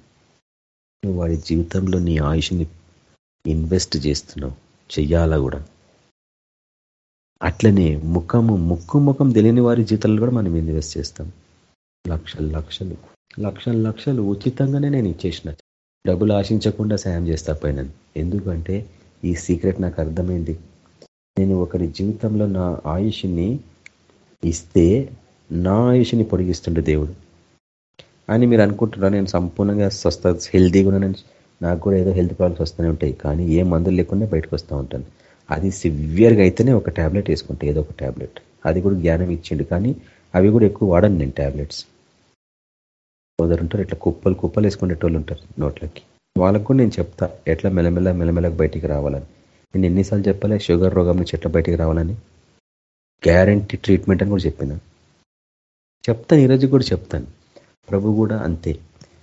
నువ్వు వాడి జీవితంలో నీ ఆయుష్ని ఇన్వెస్ట్ చేస్తున్నావు చెయ్యాలా కూడా? అట్లనే ముఖము ముక్కు ముఖం తెలియని వారి జీతాలు కూడా మనం ఇన్వెస్ట్ చేస్తాం. లక్షలు లక్షలు లక్షలు లక్షలు ఉచితంగానే నేను ఇచ్చేసిన. డబ్బులు ఆశించకుండా సాయం చేస్తా పోయినాను. ఎందుకంటే ఈ సీక్రెట్ నాకు అర్థమైంది. నేను ఒకరి జీవితంలో నా ఆయుష్ని ఇస్తే నా ఆయుష్ని పొడిగిస్తుండే దేవుడు. అని మీరు అనుకుంటున్నారు? నేను సంపూర్ణంగా స్వస్థ హెల్తీగా నేను నాకు కూడా ఏదో హెల్త్ ప్రాబ్లమ్స్ వస్తూనే ఉంటాయి. కానీ ఏ మందులు లేకుండా బయటకు వస్తూ ఉంటాను. అది సివియర్గా అయితేనే ఒక ట్యాబ్లెట్ వేసుకుంటే ఏదో ఒక ట్యాబ్లెట్ అది కూడా జ్ఞానం ఇచ్చిండు. కానీ అవి కూడా ఎక్కువ వాడను నేను ట్యాబ్లెట్స్ కొందరు ఉంటారు ఇట్లా కుప్పలు కుప్పలు వేసుకునేటోళ్ళు ఉంటారు నోట్లకి. వాళ్ళకు కూడా నేను చెప్తా ఎట్లా మెలమెల మెలమెలకు బయటికి రావాలని. నేను ఎన్నిసార్లు చెప్పాలి షుగర్ రోగం నుంచి ఎట్లా బయటికి రావాలని? గ్యారంటీ ట్రీట్మెంట్ అని కూడా చెప్పినా. చెప్తాను ఈరోజు కూడా చెప్తాను. ప్రభు కూడా అంతే.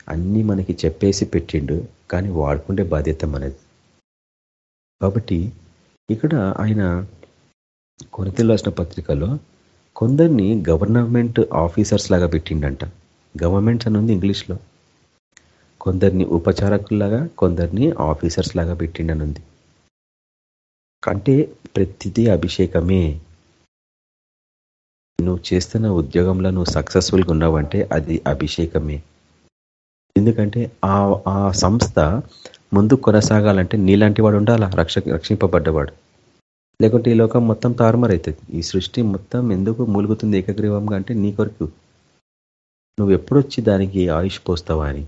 అన్నీ మనకి చెప్పేసి పెట్టిండు కానీ వాడుకుండే బాధ్యత మనది. కాబట్టి ఇక్కడ ఆయన కొరతలు రాసిన పత్రికలో కొందరిని గవర్నమెంట్ ఆఫీసర్స్ లాగా పెట్టిండంట. గవర్నమెంట్స్ అని ఉంది ఇంగ్లీష్లో. కొందరిని ఉపచారకుల్లాగా కొందరిని ఆఫీసర్స్ లాగా పెట్టిండనుంది అంటే ప్రతిదీ అభిషేకమే. నువ్వు చేస్తున్న ఉద్యోగంలో నువ్వు సక్సెస్ఫుల్గా ఉన్నావంటే అది అభిషేకమే. ఎందుకంటే ఆ ఆ సంస్థ ముందు కొనసాగాలంటే నీలాంటి వాడు ఉండాలా? రక్ష రక్షింపబడ్డవాడు. లేకుంటే ఈ లోకం మొత్తం తారుమారైతుంది. ఈ సృష్టి మొత్తం ఎందుకు మూలుగుతుంది ఏకగ్రీవంగా అంటే నీ కొరకు. నువ్వు ఎప్పుడొచ్చి దానికి ఆయుష్ పోస్తావా అని.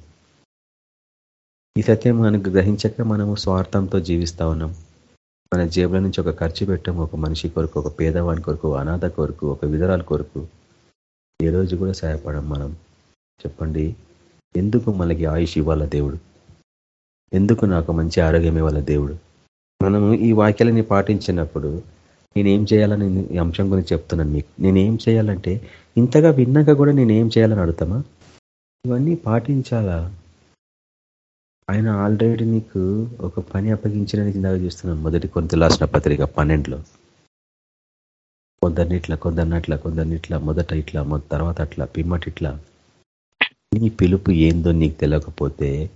ఈ సత్యం మనకు గ్రహించక మనము స్వార్థంతో జీవిస్తా ఉన్నాం. మన జేబుల నుంచి ఒక ఖర్చు పెట్టాము ఒక మనిషి కొరకు ఒక పేదవాని కొరకు అనాథ కొరకు ఒక విధరాల కొరకు ఏ రోజు కూడా సహాయపడం మనం. చెప్పండి ఎందుకు మనకి ఆయుష్ ఇవ్వాల దేవుడు? ఎందుకు నాకు మంచి ఆరోగ్యం ఇవ్వాల దేవుడు? మనము ఈ వాక్యాలని పాటించినప్పుడు నేనేం చేయాలని ఈ అంశం గురించి చెప్తున్నాను మీకు. నేనేం చేయాలంటే ఇంతగా విన్నాక కూడా నేనేం చేయాలని అడుగుతామా? ఇవన్నీ పాటించాలా? ఆయన ఆల్రెడీ నీకు ఒక పని అప్పగించడానికి ఇందాక చూస్తున్నాను మొదటి కొంత రాసిన పత్రిక పన్నెండులో. కొందరిని ఇట్లా కొందరిని అట్లా కొందరిని ఇట్లా మొదట ఇట్లా తర్వాత అట్లా పిమ్మటి ఇట్లా. నీ పిలుపు ఏందో నీకు తెలియకపోతే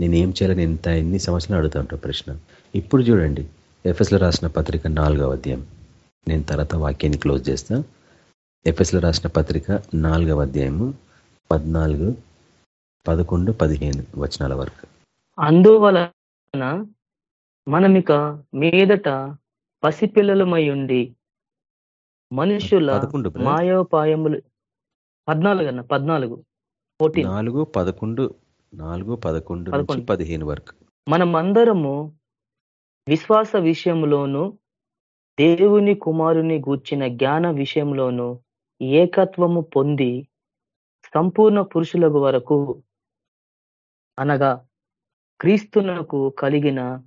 నేనేం చేయాలని ఎంత ఎన్ని సంవత్సరాలు అడుగుతా ఉంటా ప్రశ్న. ఇప్పుడు చూడండి. ఎఫ్ఎస్లో రాసిన పత్రిక నాలుగవ అధ్యాయం. నేను తర్వాత వాక్యాన్ని క్లోజ్ చేస్తా. ఎఫ్ఎస్లో రాసిన పత్రిక నాలుగవ అధ్యాయము పద్నాలుగు పదకొండు పదిహేను వచనాల వరకు. అందువలన మనమిక మీదట పసిపిల్లలమై ఉండి మనుషుల. మాయోపాయములు పద్నాలుగు అన్న పద్నాలుగు ఫోర్టీన్ నాలుగు పదకొండు నాలుగు పదకొండు నుంచి పదకొండు. పదిహేను వరకు మనమందరము విశ్వాస విషయంలోను దేవుని కుమారుని గూర్చిన జ్ఞాన విషయంలోను ఏకత్వము పొంది సంపూర్ణ పురుషులకు వరకు అనగా క్రీస్తునకు కలిగిన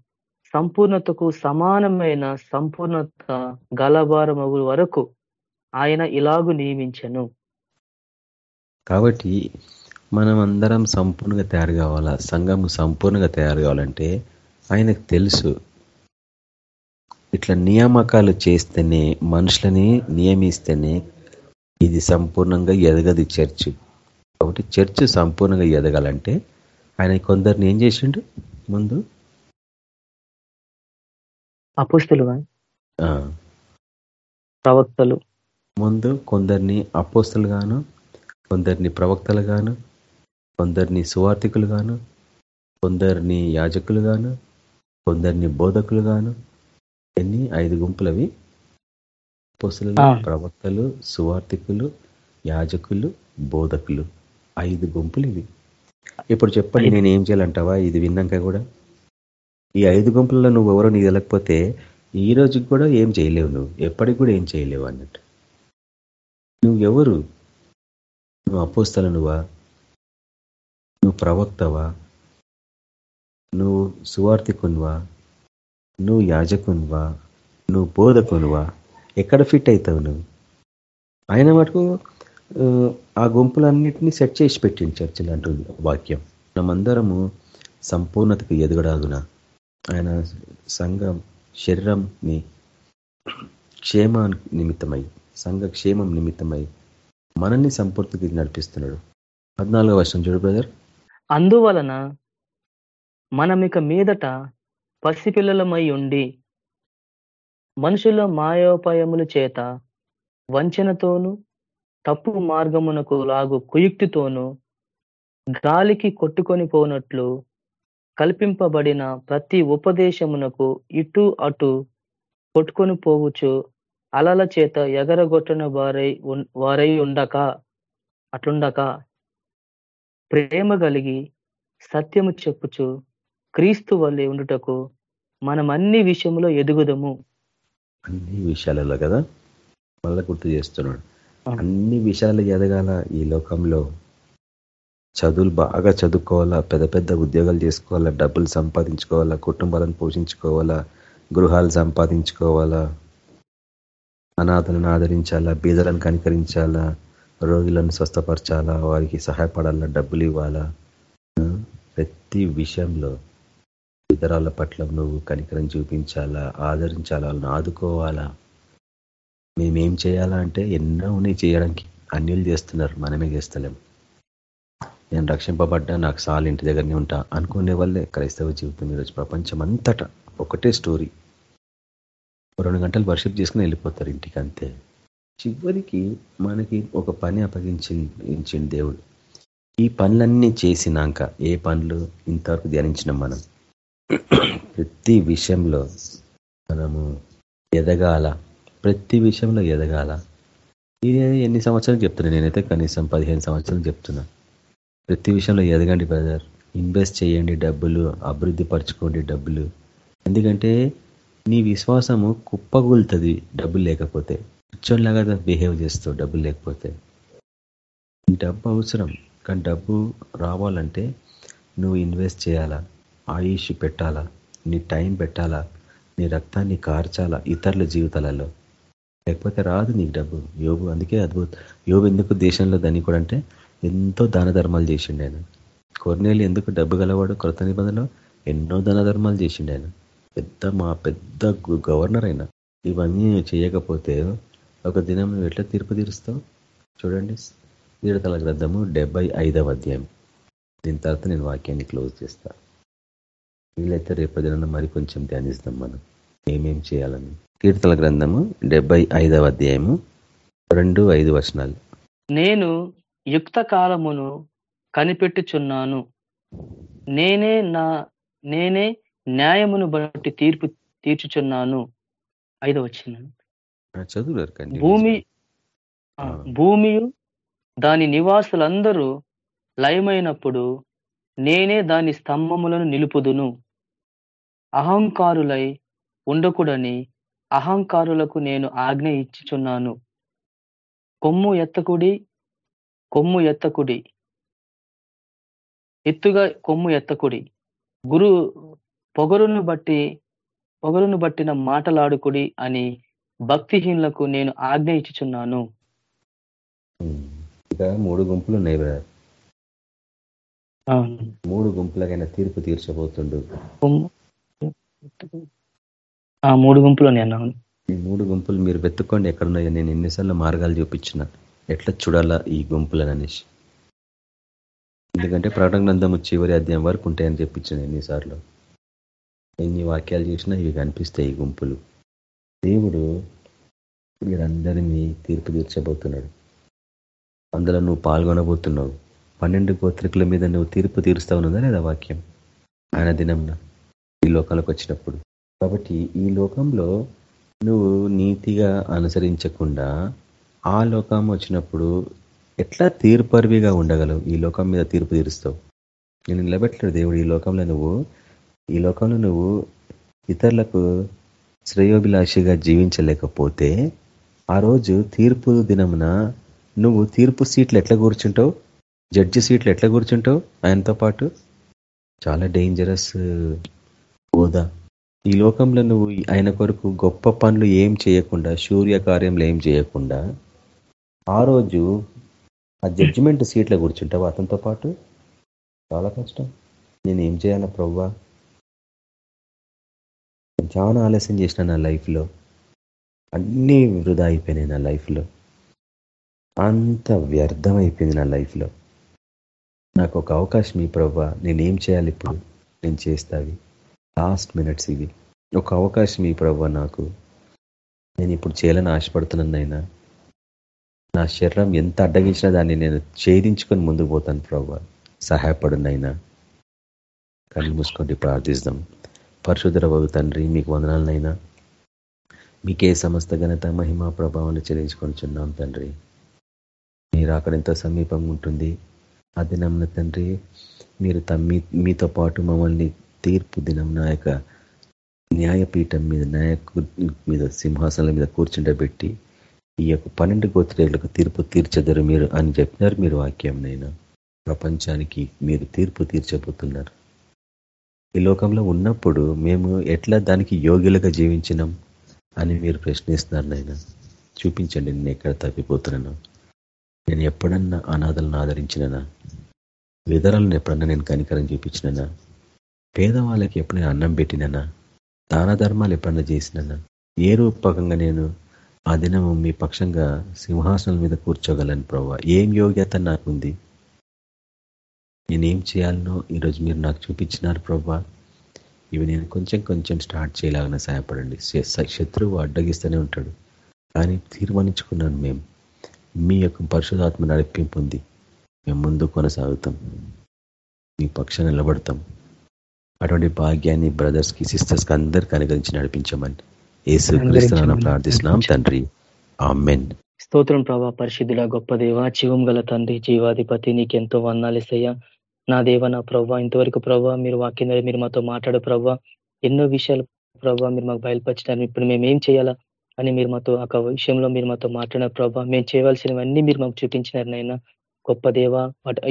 సంపూర్ణతకు సమానమైన సంపూర్ణత గలభారమగు వరకు ఆయన ఇలాగు నియమించను. కాబట్టి మనం అందరం సంపూర్ణంగా తయారు కావాలా? సంఘము సంపూర్ణంగా తయారు కావాలంటే ఆయనకు తెలుసు. ఇట్లా నియామకాలు చేస్తేనే మనుషులని నియమిస్తేనే ఇది సంపూర్ణంగా ఎదగది చర్చ్. కాబట్టి చర్చ్ సంపూర్ణంగా ఎదగాలంటే ఆయన కొందరిని ఏం చేసిండు? ముందు? అపుస్తులు ఆ, ప్రవక్తలు. ముందు కొందరిని అపోస్తలు గాను కొందరిని ప్రవక్తలు గాను కొందరిని సువార్థికులు గాను కొందరిని యాజకులు గాను కొందరిని బోధకులు గాను ఎన్ని? ఐదు గుంపులవి. అపోస్తలు. ప్రవక్తలు సువార్థికులు యాజకులు బోధకులు. ఐదు గుంపులు ఇవి. ఇప్పుడు చెప్పండి. నేను ఏం చేయాలంటావా? ఇది విన్నాక కూడా. ఈ ఐదు గుంపులలో నువ్వు ఎవరో నీకు తెలియకపోతే ఈ రోజుకి కూడా ఏం చేయలేవు నువ్వు. ఎప్పటికి కూడా ఏం చేయలేవు అన్నట్టు. నువ్వు ఎవరు నువ్వు అపోస్తలు నువ్వా? నువ్వు ప్రవక్తవా? నువ్వు సువార్థికునివా? నువ్వు యాజకునివా? నువ్వు బోధకునివా? ఎక్కడ ఫిట్ అవుతావు నువ్వు? ఆయన మటుకు ఆ, గుంపులన్నింటినీ సెట్ చేసి పెట్టింది చర్చలు అంటూ వాక్యం. మనమందరము సంపూర్ణతకు ఎదుగడాగున ఆయన సంఘం శరీరంని క్షేమ నిమిత్తమై సంఘ క్షేమం నిమిత్తమై మనల్ని సంపూర్తికి నడిపిస్తున్నాడు. పద్నాలుగో వర్షం చూడు బ్రదర్. అందువలన ఇక మీదట పసిపిల్లలమై ఉండి మనుషుల మాయోపాయముల చేత వంచనతోనూ తప్పు మార్గమునకు లాగు కుయుక్తితోనూ గాలికి కొట్టుకొని పోనట్లు కల్పింపబడిన ప్రతి ఉపదేశమునకు ఇటు అటు కొట్టుకొని పోవచ్చు అలల చేత ఎగరగొట్టిన వారై వారై ఉండక అట్లుండక. ప్రేమ కలిగి సత్యము చెప్పుచు క్రీస్తు వల్లే ఉండుటకు మనం అన్ని విషయంలో ఎదుగుదము. అన్ని విషయాలలో కదా? మళ్ళీ గుర్తు చేస్తున్నాడు. అన్ని విషయాలు ఎదగాల ఈ లోకంలో. చదువులు బాగా చదువుకోవాలా పెద్ద పెద్ద ఉద్యోగాలు చేసుకోవాలా డబ్బులు సంపాదించుకోవాలా కుటుంబాలను పోషించుకోవాలా గృహాలు సంపాదించుకోవాలా అనాథలను ఆదరించాలా బీదలను కనికరించాలా రోగులను స్వస్థపరచాలా వారికి సహాయపడాలా డబ్బులు ఇవ్వాలా. ప్రతి విషయంలో ఇతరాల పట్ల నువ్వు కనికరం చూపించాలా ఆదరించాలా వాళ్ళని ఆదుకోవాలా. మేమేం చేయాలా అంటే ఎన్నో ఉన్నాయి చేయడానికి. అన్యులు చేస్తున్నారు మనమే చేస్తలేము నేను రక్షింపబడ్డా నాకు సాల్ ఇంటి దగ్గరనే ఉంటా అనుకునే వాళ్ళే క్రైస్తవ జీవితం ఈరోజు ప్రపంచం అంతటా ఒకటే స్టోరీ. రెండు గంటలు వర్షిప్ చేసుకుని వెళ్ళిపోతారు ఇంటికి అంతే. చివరికి మనకి ఒక పని అప్పగించింది దేవుడు. ఈ పనులన్నీ చేసినాక ఏ పనులు ఇంతవరకు ధ్యానించినాం మనం? ప్రతి విషయంలో మనము ఎదగాల ప్రతి విషయంలో ఎదగాల. ఇది ఎన్ని సంవత్సరాలు చెప్తున్నా? నేనైతే కనీసం పదిహేను సంవత్సరాలు చెప్తున్నా. ప్రతి విషయంలో ఎదగండి బ్రదర్. ఇన్వెస్ట్ చేయండి డబ్బులు అభివృద్ధి పరచుకోండి డబ్బులు. ఎందుకంటే నీ విశ్వాసము కుప్పగూలుతుంది డబ్బులు లేకపోతే. పిచ్చోళ్ళలాగా బిహేవ్ చేస్తావు డబ్బులు లేకపోతే. డబ్బు అవసరం. కానీ డబ్బు రావాలంటే నువ్వు ఇన్వెస్ట్ చేయాలా? ఆయుష్ పెట్టాలా? నీ టైం పెట్టాలా? నీ రక్తాన్ని కార్చాలా? ఇతరుల జీవితాలలో? లేకపోతే రాదు నీకు డబ్బు. యోగు అందుకే అద్భుత యోగు ఎందుకు దేశంలో ధనికుడు అంటే ఎంతో దాన ధర్మాలు చేసిండు ఆయన. కొర్నేలు ఎందుకు డబ్బు గలవాడు కొరత నిబంధనలో ఎన్నో దాన ధర్మాలు చేసిండు ఆయన. పెద్ద మా పెద్ద గవర్నర్ అయినా ఇవన్నీ చేయకపోతే ఒక దినం నువ్వు ఎట్లా తీర్పు తీరుస్తావు? చూడండి. తీరతల గ్రంథము డెబ్బై ఐదవ అధ్యాయం. దీని తర్వాత నేను వాక్యాన్ని క్లోజ్ చేస్తా. వీలైతే రేపు దిన మరి కొంచెం ధ్యానిస్తాం మనం. ఏమేం చేయాలని? కీర్తన గ్రంథము డెబ్బై ఐదవ అధ్యాయము రెండు ఐదు వచనాలు. నేను యుక్త కాలమును కనిపెట్టుచున్నాను. నేనే నా నేనే న్యాయమును బట్టి తీర్పు తీర్చుచున్నాను. ఐదో వచ్చిన చదువు భూమి ఆ, భూమియు దాని నివాసులందరూ లయమైనప్పుడు నేనే దాని స్తంభములను నిలుపుదును. అహంకారులై ఉండకుడని అహంకారులకు నేను ఆజ్ఞ ఇచ్చుచున్నాను కొమ్ము ఎత్తకుడి కొమ్ము ఎత్తకుడి ఎత్తుగా కొమ్ము ఎత్తకుడి గురు పొగరును బట్టి పొగరును బట్టిన మాటలాడుకుడి అని భక్తిహీనులకు నేను ఆజ్ఞ ఇచ్చుచున్నాను. ఇక మూడు గుంపులు ఉన్నాయి. మూడు గుంపులకైనా తీర్పు తీర్చబోతుండు. ఆ మూడు గుంపులోనే అన్నాను ఈ మూడు గుంపులు మీరు వెతుక్కోండి ఎక్కడున్నాయో. నేను ఎన్నిసార్లు మార్గాలు చూపించిన. ఎట్లా చూడాలా ఈ గుంపులను అనేసి. ఎందుకంటే ప్రకటన గ్రంథము చివరి అధ్యాయం వరకు ఉంటాయని చెప్పించాను ఎన్నిసార్లు. ఎన్ని వాక్యాలు చేసినా ఇవి కనిపిస్తాయి ఈ గుంపులు. దేవుడు వీరందరినీ తీర్పు తీర్చబోతున్నాడు. అందులో నువ్వు పాల్గొనబోతున్నావు. పన్నెండు గోత్రికుల మీద నువ్వు తీర్పు తీరుస్తా ఉన్నదా లేదా వాక్యం? ఆయన దినంన ఈ లోకాలకు వచ్చినప్పుడు. కాబట్టి ఈ లోకంలో నువ్వు నీతిగా అనుసరించకుండా ఆ లోకం వచ్చినప్పుడు ఎట్లా తీర్పర్విగా ఉండగలవు? ఈ లోకం మీద తీర్పు తీరుస్తావు. నేను నిలబెట్టలేడు దేవుడు. ఈ లోకంలో నువ్వు ఈ లోకంలో నువ్వు ఇతరులకు శ్రేయోభిలాషిగా జీవించలేకపోతే ఆ రోజు తీర్పు దినమున నువ్వు తీర్పు సీట్లు ఎట్లా కూర్చుంటావు? జడ్జి సీట్లు ఎట్లా కూర్చుంటావు? ఆయనతో పాటు? చాలా డేంజరస్ హోదా. ఈ లోకంలో నువ్వు ఆయన కొరకు గొప్ప పనులు ఏం చేయకుండా సూర్య కార్యంలో ఏం చేయకుండా ఆ రోజు ఆ జడ్జిమెంట్ సీట్లో కూర్చుంటావు అతనితో పాటు? చాలా కష్టం. నేను ఏం చేయాలా ప్రవ్వా? చాలా ఆలస్యం చేసిన నా లైఫ్లో అన్నీ వృధా అయిపోయినాయి నా లైఫ్లో అంత వ్యర్థం అయిపోయింది నా లైఫ్లో నాకు ఒక అవకాశం ఈ ప్రవ్వా. నేనేం చేయాలి ఇప్పుడు? నేను చేస్తావి లాస్ట్ మినిట్స్ ఇవి. ఒక అవకాశం ఈ ప్రభు నాకు? నేను ఇప్పుడు చేయాలని ఆశపడుతున్నాను అయినా నా శరీరం ఎంత అడ్డగించినా దాన్ని నేను ఛేదించుకొని ముందుకు పోతాను ప్రభు సహాయపడునైనా? కళ్ళు మూసుకొని ప్రార్థిస్తాం. పరశుధర బాబు తండ్రి మీకు వందనాలనైనా? మీకే సమస్త ఘనత మహిమా ప్రభావాన్ని చెల్లించుకొనిచున్నాం తండ్రి. మీరు అక్కడ ఎంతో సమీపంగా ఉంటుంది ఆ దినంన తండ్రి మీరు తమ్మి మీతో పాటు మమ్మల్ని తీర్పు దినం నా యొక్క న్యాయపీఠం మీద న్యాయ మీద సింహాసనాల మీద కూర్చుండబెట్టి ఈ యొక్క పన్నెండు గోత్రేళ్ళకు తీర్పు తీర్చదరు మీరు అని చెప్పినారు మీరు వాక్యం నైనా. ప్రపంచానికి మీరు తీర్పు తీర్చబోతున్నారు. ఈ లోకంలో ఉన్నప్పుడు మేము ఎట్లా దానికి యోగ్యులుగా జీవించినాం అని మీరు ప్రశ్నిస్తున్నారు నాయన చూపించండి నేను ఎక్కడ తప్పిపోతున్నాను. నేను ఎప్పుడన్నా అనాథలను ఆదరించిననా? విధరాలను ఎప్పుడన్నా నేను కనికరం చూపించిననా? పేదవాళ్ళకి ఎప్పుడైనా అన్నం పెట్టిననా? దాన ధర్మాలు ఎప్పుడన్నా చేసినా ఏ రూపకంగా నేను ఆ దినము మీ పక్షంగా సింహాసనం మీద కూర్చోగలను ప్రభావ ఏం యోగ్యత నాకుంది? నేనేం చేయాలనో ఈరోజు మీరు నాకు చూపించినారు ప్రభా ఇవి నేను కొంచెం కొంచెం స్టార్ట్ చేయలాగానే సహాయపడండి. శత్రువు అడ్డగిస్తూనే ఉంటాడు. కానీ తీర్మానించుకున్నాను మేము మీ యొక్క పరిశుధాత్మ నడిపింపు ఉంది. మేము ముందు కొనసాగుతాం. మీ పక్షాన్ని నిలబడతాం. అటువంటి భాగ్యాన్ని బ్రదర్స్కి సిస్టర్స్కి అందరికి అనుగరించి నడిపించమని ఏసు క్రీస్తులను ప్రార్థిస్తున్నాం. తండ్రి ఆమెన్. స్తోత్రం ప్రభా పరిశుద్ధుల గొప్ప దేవ జీవం గల తండ్రి జీవాధిపతి నీకెంతో వందాలిసయ్యా నా దేవ నా ప్రభా ఇంతవరకు ప్రభా మీరు వాక్యం మీరు మాతో మాట్లాడు ప్రభా. ఎన్నో విషయాలు ప్రభా మీరు మాకు బయలుపరిచినారు. ఇప్పుడు మేము ఏం చేయాలా అని మీరు మాతో ఒక విషయంలో మీరు మాతో మాట్లాడిన ప్రభా మేము చేయవలసినవన్నీ మీరు మాకు చూపించినారు నైనా గొప్ప దేవ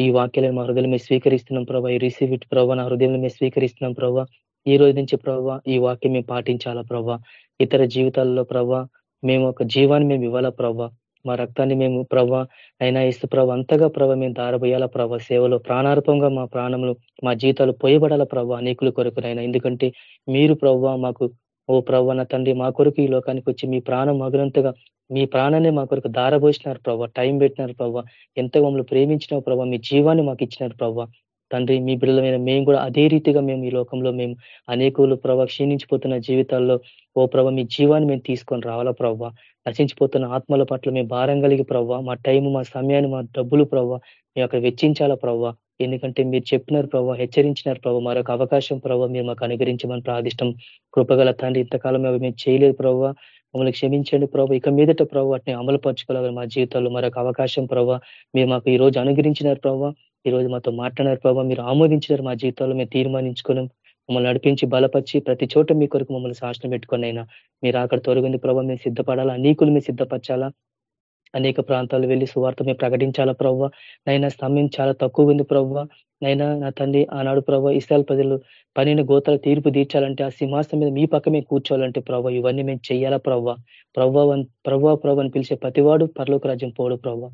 ఈ వాక్యాలను మా హృదయంలో మేము స్వీకరిస్తున్నాం ప్రభావ ఈ రిసీవ్ ఇట్ ప్రభావ నా హృదయంలో మేము స్వీకరిస్తున్నాం ప్రభా. ఈ రోజు నుంచి ప్రభావ ఈ వాక్యం మేము పాటించాలా ప్రభా. ఇతర జీవితాల్లో ప్రభావ మేము ఒక జీవాన్ని మేము ఇవ్వాలా ప్రభా. మా రక్తాన్ని మేము ప్రభా అయినా ఇస్తు ప్రభ అంతగా ప్రభ మేము దారబోయాలా ప్రభ. సేవలో ప్రాణార్పంగా మా ప్రాణములు మా జీవితాలు పోయబడాల ప్రభ అనేకుల కొరకునైనా ఎందుకంటే మీరు ప్రభా మాకు ఓ ప్రభా నా తండ్రి మా కొరకు ఈ లోకానికి వచ్చి మీ ప్రాణం మగునంతగా మీ ప్రాణాన్ని మా కొరకు దారబోసినారు ప్రభా. టైం పెట్టినారు ప్రభావ ఎంత మమ్మల్ని ప్రేమించిన ప్రభావ మీ జీవాన్ని మాకు ఇచ్చినారు ప్రభావ తండ్రి మీ బిడ్డలమైన మేము కూడా అదే రీతిగా మేము ఈ లోకంలో మేము అనేకులు ప్రభా క్షీణించిపోతున్న జీవితాల్లో ఓ ప్రభ మీ జీవాన్ని మేము తీసుకొని రావాలా ప్రభావ నశించిపోతున్న ఆత్మల పట్ల మేము భారం కలిగి ప్రవ్వ మా టైం మా సమయాన్ని మా డబ్బులు ప్రవ్వ మేము అక్కడ వెచ్చించాలా ప్రవ్వ ఎందుకంటే మీరు చెప్పినారు ప్రభావ హెచ్చరించినారు ప్రభావ మరొక అవకాశం ప్రభావ మీరు మాకు అనుగ్రహించమని ప్రార్థిష్టం. కృపగల తండ్రి ఇంతకాలం అవి మేము చేయలేదు ప్రభావ మమ్మల్ని క్షమించండి ప్రభు. ఇక మీదట ప్రభు వాటిని అమలు పరచుకోవాలి మా జీవితాల్లో మరొక అవకాశం ప్రభావ మీరు మాకు ఈ రోజు అనుగ్రహించినారు ప్రభావ ఈ రోజు మాతో మాట్లాడారు ప్రభావ మీరు ఆమోదించినారు మా జీవితాల్లో మేము తీర్మానించుకున్నాం. మమ్మల్ని నడిపించి బలపరిచి ప్రతి చోట మీ కొరకు మమ్మల్ని శాసనం పెట్టుకొని అయినా. మీరు అక్కడ తొలగింది ప్రభావ మేము సిద్ధపడాలా? నీకులు మీరు సిద్ధపరచాలా? అనేక ప్రాంతాలు వెళ్ళి సువార్త మేము ప్రకటించాలా ప్రవ్వ? నైనా సమయం చాలా తక్కువ ఉంది ప్రవ్వ. నైనా నా తండ్రి ఆనాడు ప్రభావ ఇస్రాయల్ ప్రజలు పనిని గోతాలు తీర్పు తీర్చాలంటే ఆ సింహాసం మీద మీ పక్క మేము కూర్చోవాలంటే ప్రవ్వ ఇవన్నీ మేము చెయ్యాలా ప్రవ్వ? ప్రవ్వ ప్రవ్వ ప్రభు అని పిలిచే ప్రతివాడు పరలోక రాజ్యం పోడు ప్రవ్వ.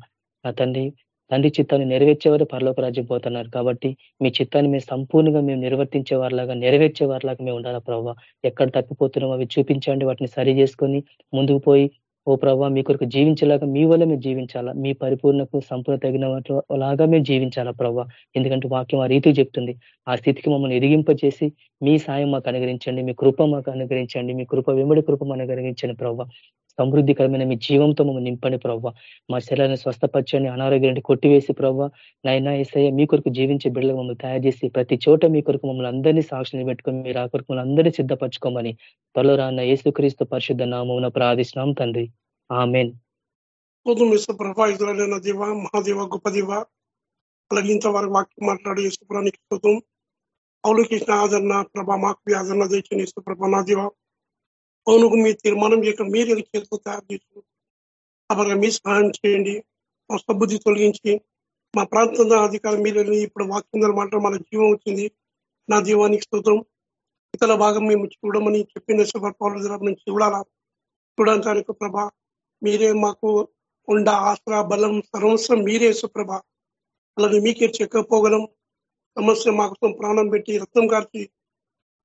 నా తండ్రి తండ్రి చిత్తాన్ని నెరవేర్చేవారు పరలోక రాజ్యం పోతున్నారు కాబట్టి మీ చిత్తాన్ని మేము సంపూర్ణంగా మేము నిర్వర్తించే వారిలాగా నెరవేర్చే వారిలాగా మేము ఉండాలా ప్రభావ ఎక్కడ తప్పిపోతున్నాం అవి చూపించండి వాటిని సరి చేసుకొని ముందుకు పోయి ఓ ప్రభావ మీ కొరకు జీవించేలాగా మీ వల్ల మేము జీవించాలా? మీ పరిపూర్ణకు సంపూర్ణ తగిన లాగా మేము జీవించాలా ప్రభావ ఎందుకంటే వాక్యం ఆ రీతి చెప్తుంది. ఆ స్థితికి మమ్మల్ని ఎదిగింపజేసి మీ సాయం మాకు అనుగ్రహించండి మీ కృప మాకు అనుగ్రహించండి మీ కృప వెంబడి కృప అనుగ్రహించండి ప్రభావ సమృద్ధికరమైన మీ జీవంతో మమ్మల్ని నింపండి ప్రవ్వ. మా శరీరాన్ని స్వస్థపరచండి అనారోగ్యాన్ని కొట్టివేసి ప్రవ్వ. నైనా ఏసయ్య మీ కొరకు జీవించే బిడ్డలు మమ్మల్ని తయారు చేసి ప్రతి చోట మీ కొరకు మమ్మల్ని అందరినీ సాక్షిని పెట్టుకొని మీరు ఆ కొరకు మమ్మల్ని అందరినీ సిద్ధపరచుకోమని త్వరలో రాన్న యేసుక్రీస్తు పరిశుద్ధ నామం ప్రార్థిస్తున్నాం తండ్రి. ఆమెన్. ప్రభా ఇదురైన దేవ మహాదేవ గొప్ప దేవ అలాగే ఇంతవరకు వాక్యం మాట్లాడే యేసుప్రానికి శోతం పౌలకి ఆదరణ ప్రభా మాకు ఆదరణ తెచ్చిన యేసుప్రభ నా దేవ. పౌనుకు మీ తీర్మానం చేయక మీరు చేతితో తయారు చేసి అప్పుడు మీ సహాయం చేయండి. మా తొలగించి మా ప్రాంతంలో అధికారం మీరు ఇప్పుడు వాక్యం మాట మన జీవం వచ్చింది. నా జీవానికి స్తోత్రం. ఇతర భాగం మేము చూడమని చెప్పిన పౌరుల నుంచి చూడాలా? చూడడానికి ప్రభ మీరే మాకు ఉండ ఆశ్ర బలం సర్వస్వం మీరే సుప్రభ. అలాగే మీకే చెక్కపోగలం. సమస్య మాకు ప్రాణం పెట్టి రక్తం కార్చి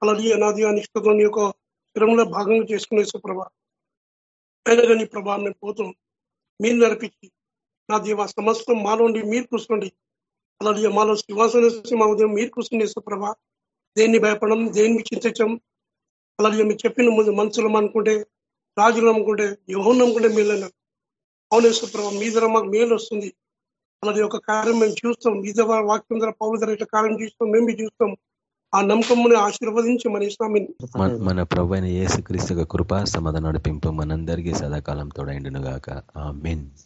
అలాగే అనాది అనిష్టం యొక్క స్థిరంలో భాగంగా చేసుకునే సుప్రభ అయినా ప్రభా మేము పోతాం మీరు నడిపించి నా దేవ సమస్తం మాలోండి మీరు కూర్చోండి. అలాగే మాలో శ్రీవాసన మా ఉదయం మీరు కూర్చుండే సుప్రభ దేన్ని భయపడడం దేన్ని చింతించం అలాగే మీరు చెప్పిన ముందు మనుషులం అనుకుంటే రాజులు నమ్ముకుంటే యోహం నమ్ముకుంటే మేలు అవునే సుప్రభ మీ ధర మాకు మేలు వస్తుంది. అలాగే ఒక కార్యం మేము చూస్తాం మీ ద్వారా వాక్యం ద్వారా పౌరు ధర ఇట్లా కార్యం చూస్తాం మేము చూస్తాం ఆ నమ్మకముని ఆశీర్వదించి మన ఇస్లామిన్ మన ప్రభు అయిన యేసుక్రీస్తు కృప సమాధానం నడిపింపు మనందరికీ సదాకాలం తోడైండును గాక ఆ మెయిన్